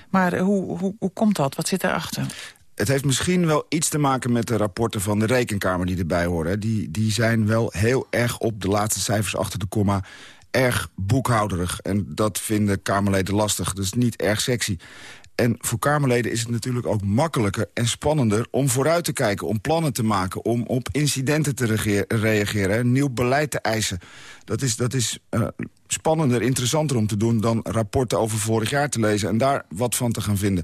S25: Maar eh, hoe, hoe, hoe komt dat? Wat zit daarachter?
S23: Het heeft misschien wel iets te maken met de rapporten van de rekenkamer die erbij horen. Die, die zijn wel heel erg op de laatste cijfers achter de komma erg boekhouderig. En dat vinden Kamerleden lastig. Dus niet erg sexy. En voor Kamerleden is het natuurlijk ook makkelijker en spannender... om vooruit te kijken, om plannen te maken... om op incidenten te reageren, nieuw beleid te eisen. Dat is, dat is eh, spannender, interessanter om te doen... dan rapporten over vorig jaar te lezen en daar wat van te gaan vinden.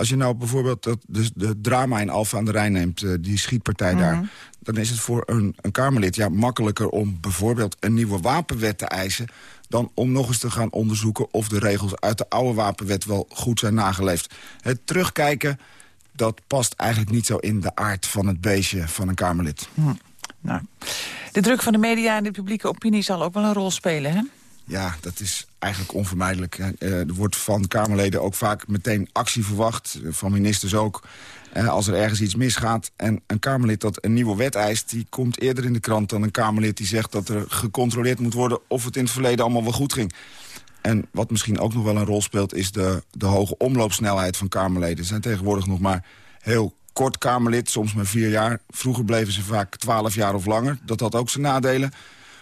S23: Als je nou bijvoorbeeld dat, de, de drama in Alphen aan de Rijn neemt... eh, die schietpartij daar... dan is het voor een, een Kamerlid ja, makkelijker om bijvoorbeeld... een nieuwe wapenwet te eisen dan om nog eens te gaan onderzoeken... of de regels uit de oude wapenwet wel goed zijn nageleefd. Het terugkijken, dat past eigenlijk niet zo in de aard van het beestje van een Kamerlid.
S25: Hm. Nou, de druk van de media en de publieke opinie zal ook wel een rol spelen, hè?
S23: Ja, dat is eigenlijk onvermijdelijk. Eh, er wordt van Kamerleden ook vaak meteen actie verwacht. eh, Van ministers ook. Eh, als er ergens iets misgaat. En een Kamerlid dat een nieuwe wet eist... die komt eerder in de krant dan een Kamerlid die zegt... dat er gecontroleerd moet worden of het in het verleden allemaal wel goed ging. En wat misschien ook nog wel een rol speelt... is de, de hoge omloopsnelheid van Kamerleden. Er zijn tegenwoordig nog maar heel kort Kamerlid, soms maar vier jaar. Vroeger bleven ze vaak twaalf jaar of langer. Dat had ook zijn nadelen.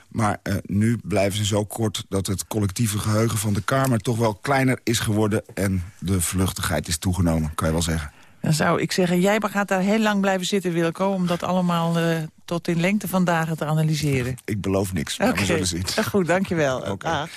S23: Maar eh, nu blijven ze zo kort dat het collectieve geheugen van de Kamer... toch wel kleiner is geworden en de vluchtigheid is toegenomen, kan je wel zeggen.
S25: Dan zou ik zeggen, jij gaat daar heel lang blijven zitten, Wilco... om dat allemaal eh, tot in lengte van dagen te analyseren.
S23: Ik beloof niks, maar we zullen zien.
S25: Goed, dankjewel. Dag.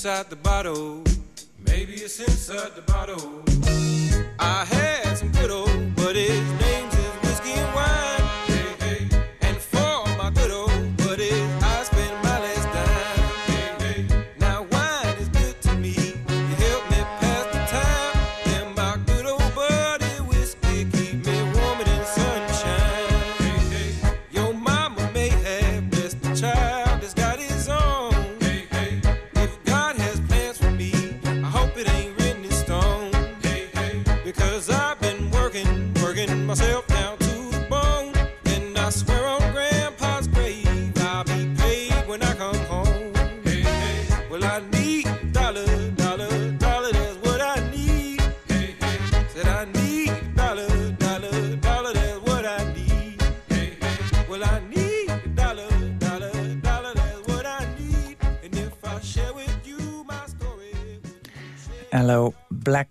S26: Inside the bottle.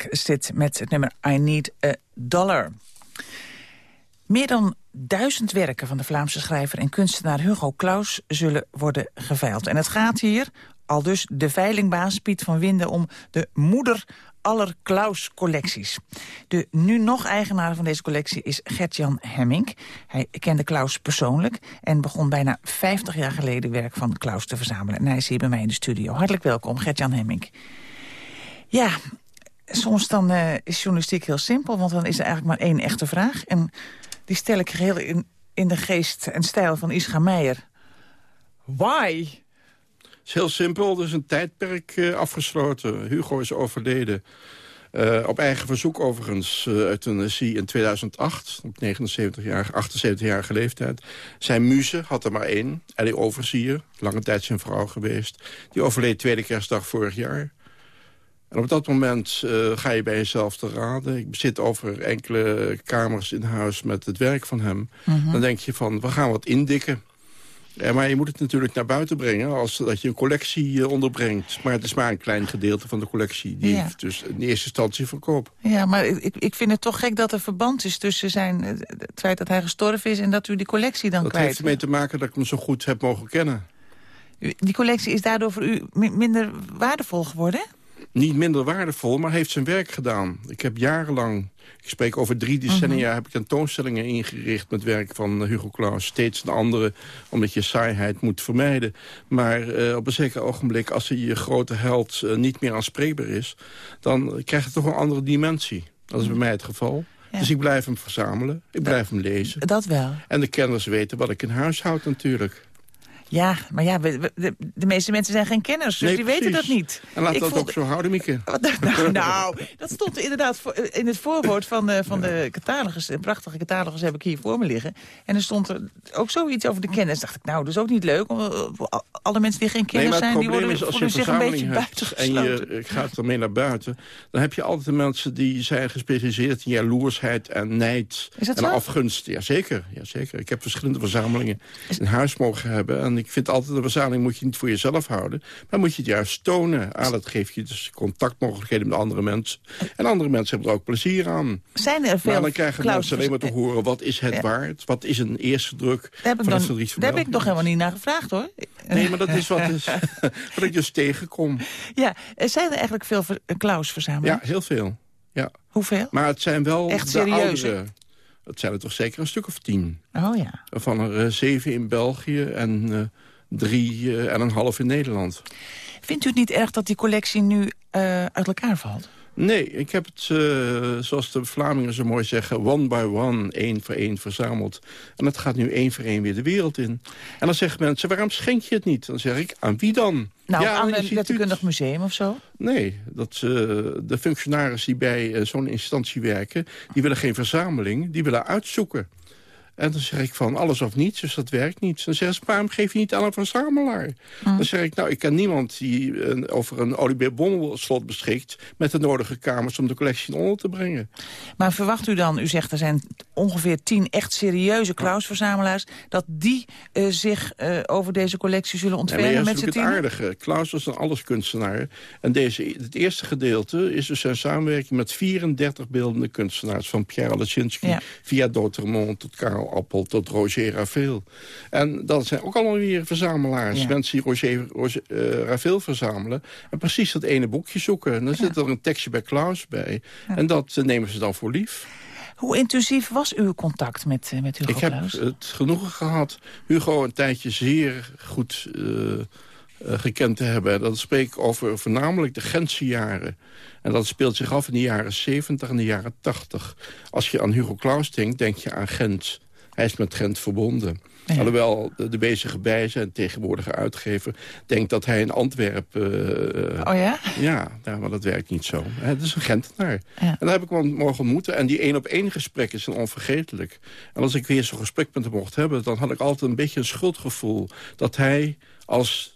S7: Zit met het nummer I Need a Dollar. Meer dan duizend werken van de Vlaamse schrijver en kunstenaar Hugo Claus zullen worden geveild. En het gaat hier, al dus de veilingbaas Piet van Winden, om de moeder aller Klaus-collecties. De nu nog eigenaar van deze collectie is Gert-Jan Hemmink. Hij kende Klaus persoonlijk en begon bijna 50 jaar geleden werk van Klaus te verzamelen. En hij is hier bij mij in de studio. Hartelijk welkom, Gert-Jan Hemmink. Ja, soms dan uh, is journalistiek heel simpel, want dan is er eigenlijk maar één echte vraag. En die stel ik heel in, in de geest en stijl van Ischa Meijer. Why?
S27: Het is heel simpel, er is een tijdperk uh, afgesloten. Hugo is overleden. Uh, op eigen verzoek overigens uh, euthanasie in 2008, op 79 78-jarige leeftijd. Zijn muze had er maar één, Ellie Overzier, lange tijd zijn vrouw geweest. Die overleed tweede kerstdag vorig jaar. En op dat moment uh, ga je bij jezelf te raden. Ik bezit over enkele kamers in huis met het werk van hem. Mm -hmm. Dan denk je van, we gaan wat indikken. Ja, maar je moet het natuurlijk naar buiten brengen als dat je een collectie uh, onderbrengt. Maar het is maar een klein gedeelte van de collectie die ja. ik dus in eerste instantie verkoop.
S7: Ja, maar ik, ik vind het toch gek dat er verband is tussen zijn, het feit dat hij gestorven is... en dat u die collectie dan
S27: dat
S7: kwijt
S27: Dat heeft ermee te maken dat ik hem zo goed heb mogen kennen.
S7: Die collectie is daardoor voor u minder waardevol geworden?
S27: Niet minder waardevol, maar heeft zijn werk gedaan. Ik heb jarenlang, ik spreek over drie decennia... Mm -hmm. heb ik tentoonstellingen ingericht met werk van Hugo Claus. Steeds een andere, omdat je saaiheid moet vermijden. Maar uh, op een zeker ogenblik, als je grote held uh, niet meer aanspreekbaar is... dan krijgt het toch een andere dimensie. Dat is bij mij het geval. Ja. Dus ik blijf hem verzamelen, ik blijf hem lezen.
S7: Dat wel.
S27: En de kenners weten wat ik in huis houd natuurlijk.
S7: Ja, maar ja, de, de, de, meeste mensen zijn geen kenners, dus
S27: nee,
S7: die
S27: precies.
S7: weten dat niet.
S27: En laat ik dat ook zo houden, Mieke.
S7: Nou, nou, dat stond inderdaad voor, in het voorwoord van, de, van ja. de catalogus. Een prachtige catalogus heb ik hier voor me liggen. En er stond er ook zoiets over de kennis. dacht ik, nou, dat is ook niet leuk. Alle mensen die geen kenners
S27: nee,
S7: zijn, die worden
S27: is, als je
S7: zich een beetje buiten
S27: En je gaat ermee naar buiten. Dan heb je altijd de mensen die zijn gespecialiseerd in jaloersheid en nijd. En
S7: zo?
S27: afgunst. Jazeker, jazeker. Ik heb verschillende verzamelingen in huis mogen hebben. En ik vind altijd een verzameling moet je niet voor jezelf houden. Maar moet je het juist tonen. Ah, dat geeft je dus contactmogelijkheden met andere mensen. En andere mensen hebben er ook plezier aan.
S7: Zijn er veel
S27: maar dan krijgen mensen alleen maar te horen... wat is het
S7: Ja.
S27: waard? Wat is een eerste druk
S7: Daar heb ik,
S27: van
S7: dan, daar heb ik nog helemaal niet naar gevraagd, hoor.
S27: Nee, maar dat is wat, is, wat ik dus tegenkom.
S7: Ja, er zijn er eigenlijk veel ver- Klaus-verzamelaars?
S27: Ja, heel veel. Ja.
S7: Hoeveel?
S27: Maar het zijn wel
S7: Echt
S27: de oudere. Het zijn er toch zeker een stuk of tien.
S7: Oh ja.
S27: Van er eh, zeven in België en eh, drie eh, en een half in Nederland.
S7: Vindt u het niet erg dat die collectie nu uit elkaar valt?
S27: Nee, ik heb het, eh, zoals de Vlamingen zo mooi zeggen... one by one, één voor één verzameld. En dat gaat nu één voor één weer de wereld in. En dan zeggen mensen, waarom schenk je het niet? Dan zeg ik, aan wie dan?
S7: Nou,
S27: Ja,
S7: aan een
S27: instituut.
S7: letterkundig museum of zo?
S27: Nee, dat, eh, de functionarissen die bij eh, zo'n instantie werken... die willen geen verzameling, die willen uitzoeken. En dan zeg ik van alles of niets, dus dat werkt niet. Dan zeggen ze, waarom geef je niet aan een verzamelaar? Dan zeg ik, nou, ik ken niemand die over een Olivier slot beschikt... met de nodige kamers om de collectie orde te brengen.
S7: Maar verwacht u dan, u zegt er zijn ongeveer tien echt serieuze Klaus-verzamelaars... dat die eh, zich eh, over deze collectie zullen ontfermen
S27: dat
S7: met z'n tien?
S27: het aardige. Klaus was een alleskunstenaar. En deze, het eerste gedeelte is dus zijn samenwerking met 34 beeldende kunstenaars. Van Pierre Alecinski
S7: Ja.
S27: via Dautremont tot Karel Appel tot Roger Ravel. En dat zijn ook allemaal weer verzamelaars.
S7: Ja.
S27: Mensen die Roger, Roger eh, Ravel verzamelen. En precies dat ene boekje zoeken. En dan zit er een tekstje bij Klaus bij. En dat eh, nemen ze dan voor lief.
S7: Hoe intensief was uw contact met, eh, met Hugo
S27: Ik heb het genoegen gehad Hugo een tijdje zeer goed gekend te hebben. En Dat spreek ik over voornamelijk de Gentse jaren. En dat speelt zich af in de jaren 70 en de jaren 80. Als je aan Hugo Claus denkt, denk je aan Gent. Hij is met Gent verbonden. Alhoewel de, de bezige bij zijn tegenwoordige uitgever... denkt dat hij in Antwerpen... eh,
S7: Oh ja?
S27: ja, ja, maar dat werkt niet zo. Het is een Gentenaar. En daar heb ik hem mogen ontmoeten. En die één-op-één gesprekken zijn onvergetelijk. En als ik weer zo'n gesprek met hem mocht hebben... dan had ik altijd een beetje een schuldgevoel... dat hij als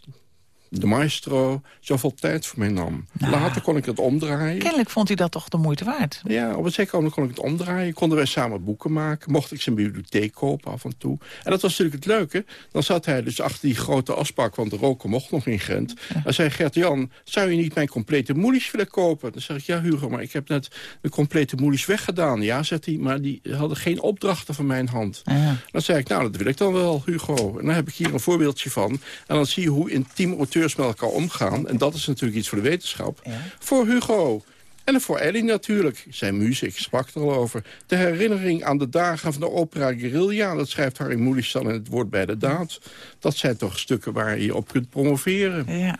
S27: de maestro zoveel tijd voor mij nam. Later kon ik het omdraaien.
S7: Kennelijk vond hij dat toch de moeite waard.
S27: Ja, op een zeker moment kon ik het omdraaien. Konden wij samen boeken maken. Mocht ik zijn bibliotheek kopen af en toe. En dat was natuurlijk het leuke. Dan zat hij dus achter die grote asbak, want de roken mocht nog in Gent. Dan zei Gert-Jan, zou je niet mijn complete moelies willen kopen? Dan zeg ik, ja Hugo, maar ik heb net de complete moelies weggedaan. Ja, zegt hij, maar die hadden geen opdrachten van mijn hand. Dan zei ik, nou, dat wil ik dan wel, Hugo. En dan heb ik hier een voorbeeldje van. En dan zie je hoe intiem auteurs met elkaar omgaan. En dat is natuurlijk iets voor de wetenschap. Voor Hugo. En voor Ellie natuurlijk. Zijn muziek, ik sprak er al over. De herinnering aan de dagen van de opera Guerilla... dat schrijft Harry Mulisch dan in het woord bij de daad. Dat zijn toch stukken waar je op kunt promoveren.
S7: Ja.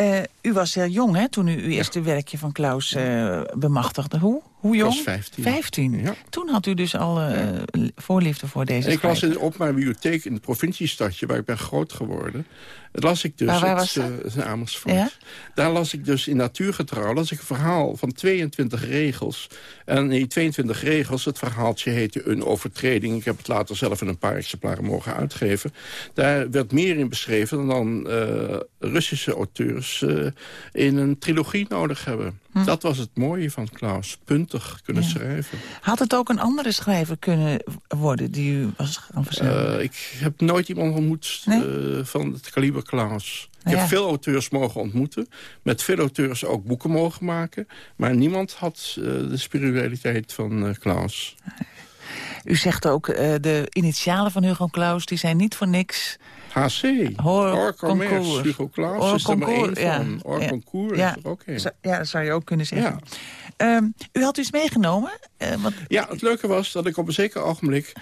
S7: Eh, u was heel jong, hè, toen u uw eerste werkje van Klaus eh, bemachtigde. Hoe? Hoe jong?
S27: Ik was 15.
S7: 15. Toen had u dus al eh, voorliefde voor deze
S27: en Ik was in, op mijn bibliotheek in het provinciestadje, waar ik ben groot geworden. Dat las ik dus.
S7: Waar
S27: het,
S7: was
S27: het Amersfoort.
S7: Ja?
S27: Daar las ik dus in Natuurgetrouw las ik een verhaal van 22 regels. En in die 22 regels, het verhaaltje heette Een overtreding. Ik heb het later zelf in een paar exemplaren mogen uitgeven. Daar werd meer in beschreven dan eh, Russische auteurs eh, in een trilogie nodig hebben.
S7: Hm.
S27: Dat was het mooie van Klaus. Puntig kunnen schrijven.
S7: Had het ook een andere schrijver kunnen worden die u was gaan verzamelen?
S27: Eh, ik heb nooit iemand ontmoet eh, van het kaliber Klaus. Ik
S7: Ja.
S27: heb veel auteurs mogen ontmoeten. Met veel auteurs ook boeken mogen maken. Maar niemand had de spiritualiteit van Klaus.
S7: U zegt ook, de initialen van Hugo Claus... die zijn niet voor niks...
S27: HC,
S7: Hoor,
S27: Orcommerce,
S7: concours.
S27: Hugo Claus
S7: Or
S27: is er maar één van. Or
S7: Ja. Ja.
S27: is er ook één.
S7: Zo- Ja, dat zou je ook kunnen zeggen. Ehm, u had iets meegenomen? Wat,
S27: Ja, het leuke was dat ik op een zeker ogenblik...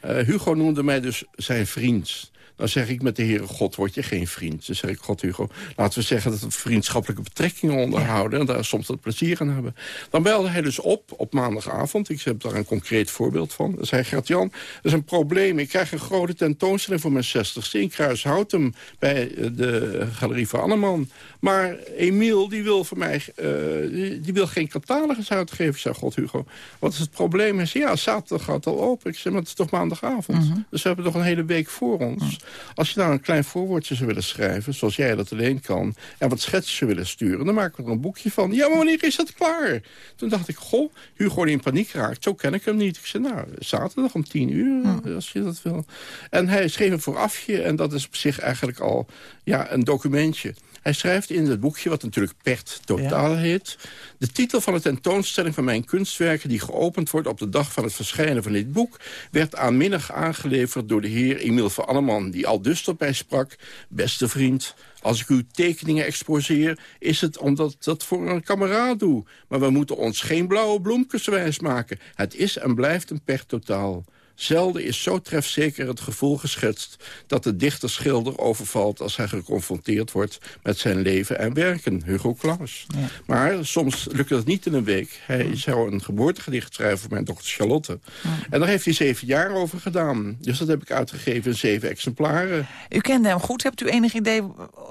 S27: eh, Hugo noemde mij dus zijn vriend. Dan zeg ik met de Heere God word je geen vriend. Dan zeg ik, God Hugo, laten we zeggen dat we vriendschappelijke betrekkingen onderhouden... en daar soms wat plezier aan hebben. Dan belde hij dus op op maandagavond. Ik heb daar een concreet voorbeeld van. Dan zei Gert-Jan, er is een probleem. Ik krijg een grote tentoonstelling voor mijn 60ste in Kruishoutem... bij eh, de Galerie van Anneman. Maar Emiel, die wil voor mij eh, die, die wil geen catalogus uitgeven. Zei, God Hugo, wat is het probleem? Hij zei, ja, zaterdag gaat al open. Ik zei, maar het is toch maandagavond? Dus we hebben nog een hele week voor ons. Als je nou een klein voorwoordje zou willen schrijven... zoals jij dat alleen kan... en wat schetsen zou willen sturen... dan maken we er een boekje van. Ja, maar wanneer is dat klaar? Toen dacht ik, goh, Hugo die in paniek raakt. Zo ken ik hem niet. Ik zei, nou, zaterdag om tien uur, als je dat wil. En hij schreef een voorafje... en dat is op zich eigenlijk al ja, een documentje. Hij schrijft in het boekje, wat natuurlijk Pert Totaal heet... de titel van de tentoonstelling van mijn kunstwerken... die geopend wordt op de dag van het verschijnen van dit boek... werd aanminnig aangeleverd door de heer Emiel van Anneman... die al dus tot mij sprak, beste vriend... Als ik uw tekeningen exposeer, is het omdat ik dat voor een kameraad doe. Maar we moeten ons geen blauwe bloemkes wijs maken. Het is en blijft een per totaal. Zelden is zo trefzeker het gevoel geschetst... dat de dichter-schilder overvalt als hij geconfronteerd wordt... met zijn leven en werken, Hugo Claus. Maar soms lukt het niet in een week. Hij zou een geboortegedicht schrijven voor mijn dochter Charlotte. En daar heeft hij zeven jaar over gedaan. Dus dat heb ik uitgegeven in zeven exemplaren.
S7: u kende hem goed. Hebt u enig idee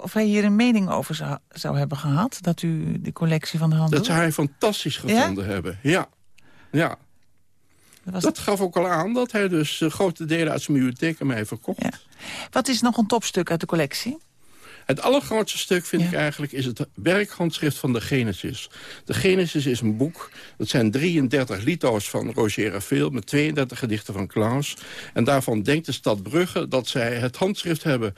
S7: of hij hier een mening over zou, zou hebben gehad? Dat u de collectie van de hand
S27: Dat zou hij fantastisch gevonden hebben. Ja. ja. Dat, gaf ook al aan dat hij dus eh, grote delen uit zijn bibliotheek aan mij verkocht.
S7: Wat is nog een topstuk uit de collectie?
S27: Het allergrootste stuk vind ik eigenlijk is het werkhandschrift van de Genesis. De Genesis is een boek. Dat zijn 33 lito's van Roger Rafael met 32 gedichten van Klaus. En daarvan denkt de stad Brugge dat zij het handschrift hebben.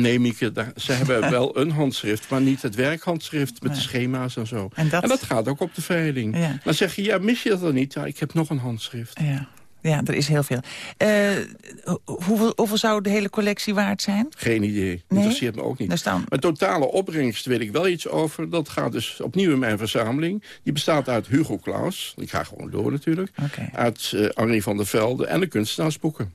S27: Nee, Mieke, daar- ze hebben wel een handschrift, maar niet het werkhandschrift met de schema's en zo.
S7: En dat-
S27: gaat ook op de veiling.
S7: Ja.
S27: Dan zeg je, ja, mis je dat dan niet? Ja, ik heb nog een handschrift.
S7: Ja. Ja, er is heel veel. Eh, hoeveel, hoeveel zou de hele collectie waard zijn?
S27: Geen idee. Interesseert me ook niet.
S7: Daar staan-
S27: Mijn totale opbrengst weet ik wel iets over. Dat gaat dus opnieuw in mijn verzameling. Die bestaat uit Hugo Claus. Ik ga gewoon door natuurlijk. Uit Henri van der Velde en de kunstenaarsboeken.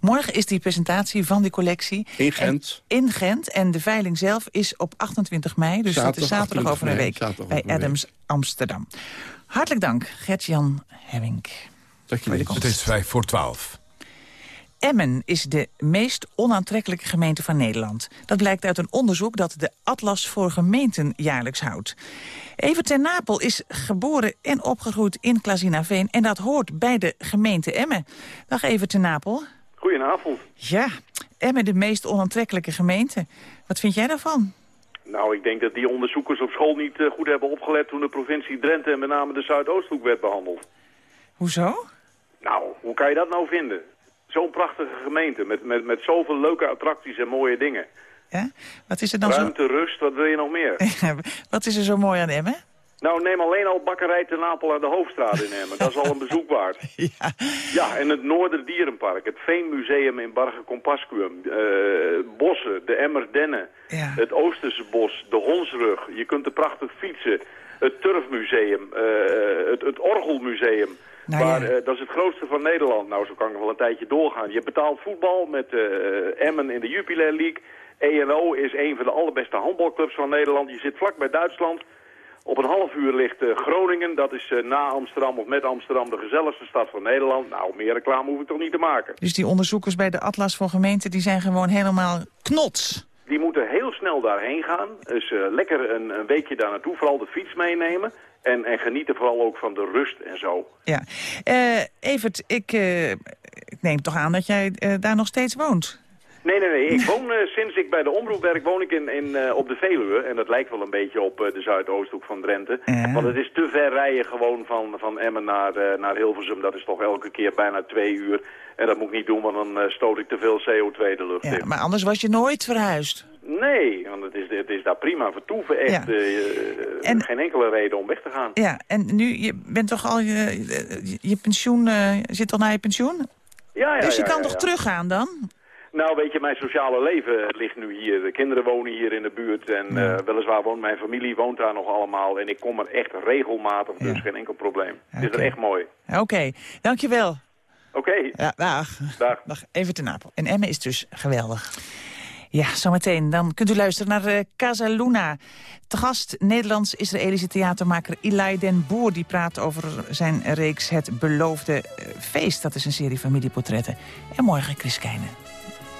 S7: Morgen is die presentatie van die collectie.
S27: In Gent.
S7: En, in Gent. En de veiling zelf is op 28 mei. Dus dat is
S27: Zaterdag
S7: over een
S27: 28 mei,
S7: week bij Adams Amsterdam. Hartelijk dank, Gert-Jan Hemmink.
S6: Het is vijf voor twaalf.
S7: Emmen is de meest onaantrekkelijke gemeente van Nederland. Dat blijkt uit een onderzoek dat de Atlas voor Gemeenten jaarlijks houdt. Evert ten Napel is geboren en opgegroeid in Klazinaveen... en dat hoort bij de gemeente Emmen. Dag Evert ten Napel.
S28: Goedenavond.
S7: Ja, Emmen de meest onaantrekkelijke gemeente. Wat vind jij daarvan?
S28: Nou, ik denk dat die onderzoekers op school niet eh, goed hebben opgelet... toen de provincie Drenthe en met name de Zuidoosthoek werd behandeld.
S7: Hoezo?
S28: Nou, hoe kan je dat nou vinden? Zo'n prachtige gemeente met, met, met zoveel leuke attracties en mooie dingen.
S7: Ja? Wat is er dan
S28: Ruimte, rust, wat wil je nog meer?
S7: zo... Wat is er zo mooi aan Emmen?
S28: Nou, neem alleen al bakkerij ten Napel aan de Hoofdstraat in Emmen. Dat is al een bezoek waard.
S7: Ja.
S28: Ja, en het Noorderdierenpark, het Veenmuseum in Barge Compascuum, eh, bossen, de Emmerdennen,
S7: Ja.
S28: het Oosterse bos, de Honsrug. Je kunt er prachtig fietsen. Het Turfmuseum, eh, het, het Orgelmuseum.
S7: Nou
S28: waar,
S7: ja.
S28: eh, dat is het grootste van Nederland. Nou, zo kan ik nog wel een tijdje doorgaan. Je betaalt voetbal met eh, Emmen in de Jupiler League. ENO is een van de allerbeste handbalclubs van Nederland. Je zit vlak bij Duitsland. Op een half uur ligt eh, Groningen. Dat is na Amsterdam of met Amsterdam de gezelligste stad van Nederland. Nou, meer reclame hoef ik toch niet te maken.
S7: Dus die onderzoekers bij de Atlas voor Gemeenten... die zijn gewoon helemaal knots.
S28: Die moeten heel snel daarheen gaan. Dus lekker een, een weekje daar naartoe. Vooral de fiets meenemen. En, en genieten vooral ook van de rust en zo.
S7: Ja. Eh Evert, ik, eh, ik neem toch aan dat jij eh, daar nog steeds woont?
S28: Nee, nee, nee. Ik woon eh, sinds ik bij de omroep werk, woon ik in, in, eh, op de Veluwe. En dat lijkt wel een beetje op eh, de Zuidoosthoek van Drenthe. Want het is te ver rijden gewoon van, van Emmen naar, naar Hilversum. Dat is toch elke keer bijna twee uur. En dat moet ik niet doen, want dan stoot ik te veel CO2 de lucht
S7: Ja,
S28: in.
S7: maar anders was je nooit verhuisd.
S28: Nee, want het is, het is daar prima vertoeven. Echt
S7: Ja.
S28: eh, geen enkele reden om weg te gaan.
S7: Ja, en nu, je bent toch al je, je, pensioen, je zit al naar je pensioen?
S28: Ja, ja,
S7: dus je
S28: ja,
S7: kan toch teruggaan dan?
S28: Nou, weet je, mijn sociale leven ligt nu hier. De kinderen wonen hier in de buurt. En eh, weliswaar woont mijn familie woont daar nog allemaal. En ik kom er echt regelmatig, dus geen enkel probleem. Het is er echt mooi.
S7: Oké, dankjewel.
S28: Oké.
S7: Ja, dag.
S28: Dag.
S7: Dag, even ten Napel. En Emmen is dus geweldig. Ja, zometeen. Dan kunt u luisteren naar eh, Casa Luna. Te gast Nederlands-Israëlische theatermaker Eli den Boer. Die praat over zijn reeks Het Beloofde eh, Feest. Dat is een serie familieportretten. En morgen Chris Keijnen.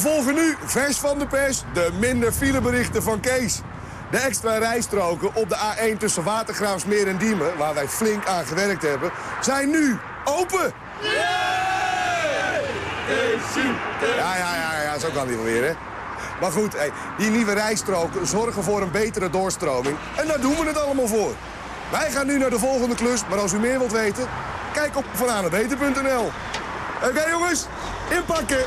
S29: Volgen nu vers van de pers de minder fileberichten van Kees. De extra rijstroken op de A1 tussen Watergraafsmeer en Diemen, waar wij flink aan gewerkt hebben, zijn nu open. Ja, ja, ja, ja, zo kan die wel weer, hè. Maar goed, die nieuwe rijstroken zorgen voor een betere doorstroming. En daar doen we het allemaal voor. Wij gaan nu naar de volgende klus, maar als u meer wilt weten... kijk op vananabeter.nl. Oké jongens, inpakken!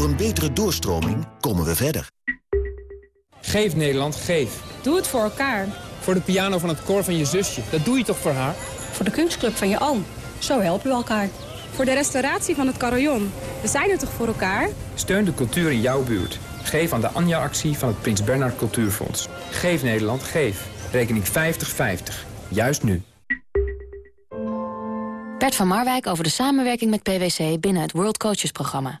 S30: Door een betere doorstroming komen we verder.
S31: Geef Nederland, geef.
S32: Doe het voor elkaar.
S31: Voor de piano van het koor van je zusje. Dat doe je toch voor haar?
S32: Voor de kunstclub van je oom. Zo helpen we elkaar. Voor de restauratie van het carillon. We zijn er toch voor elkaar?
S31: Steun de cultuur in jouw buurt. Geef aan de Anja-actie van het Prins Bernhard Cultuurfonds. Geef Nederland, geef. Rekening 5050. Juist nu.
S33: Bert van Marwijk over de samenwerking met PwC binnen het World Coaches programma.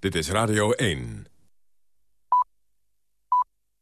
S6: Dit is Radio 1.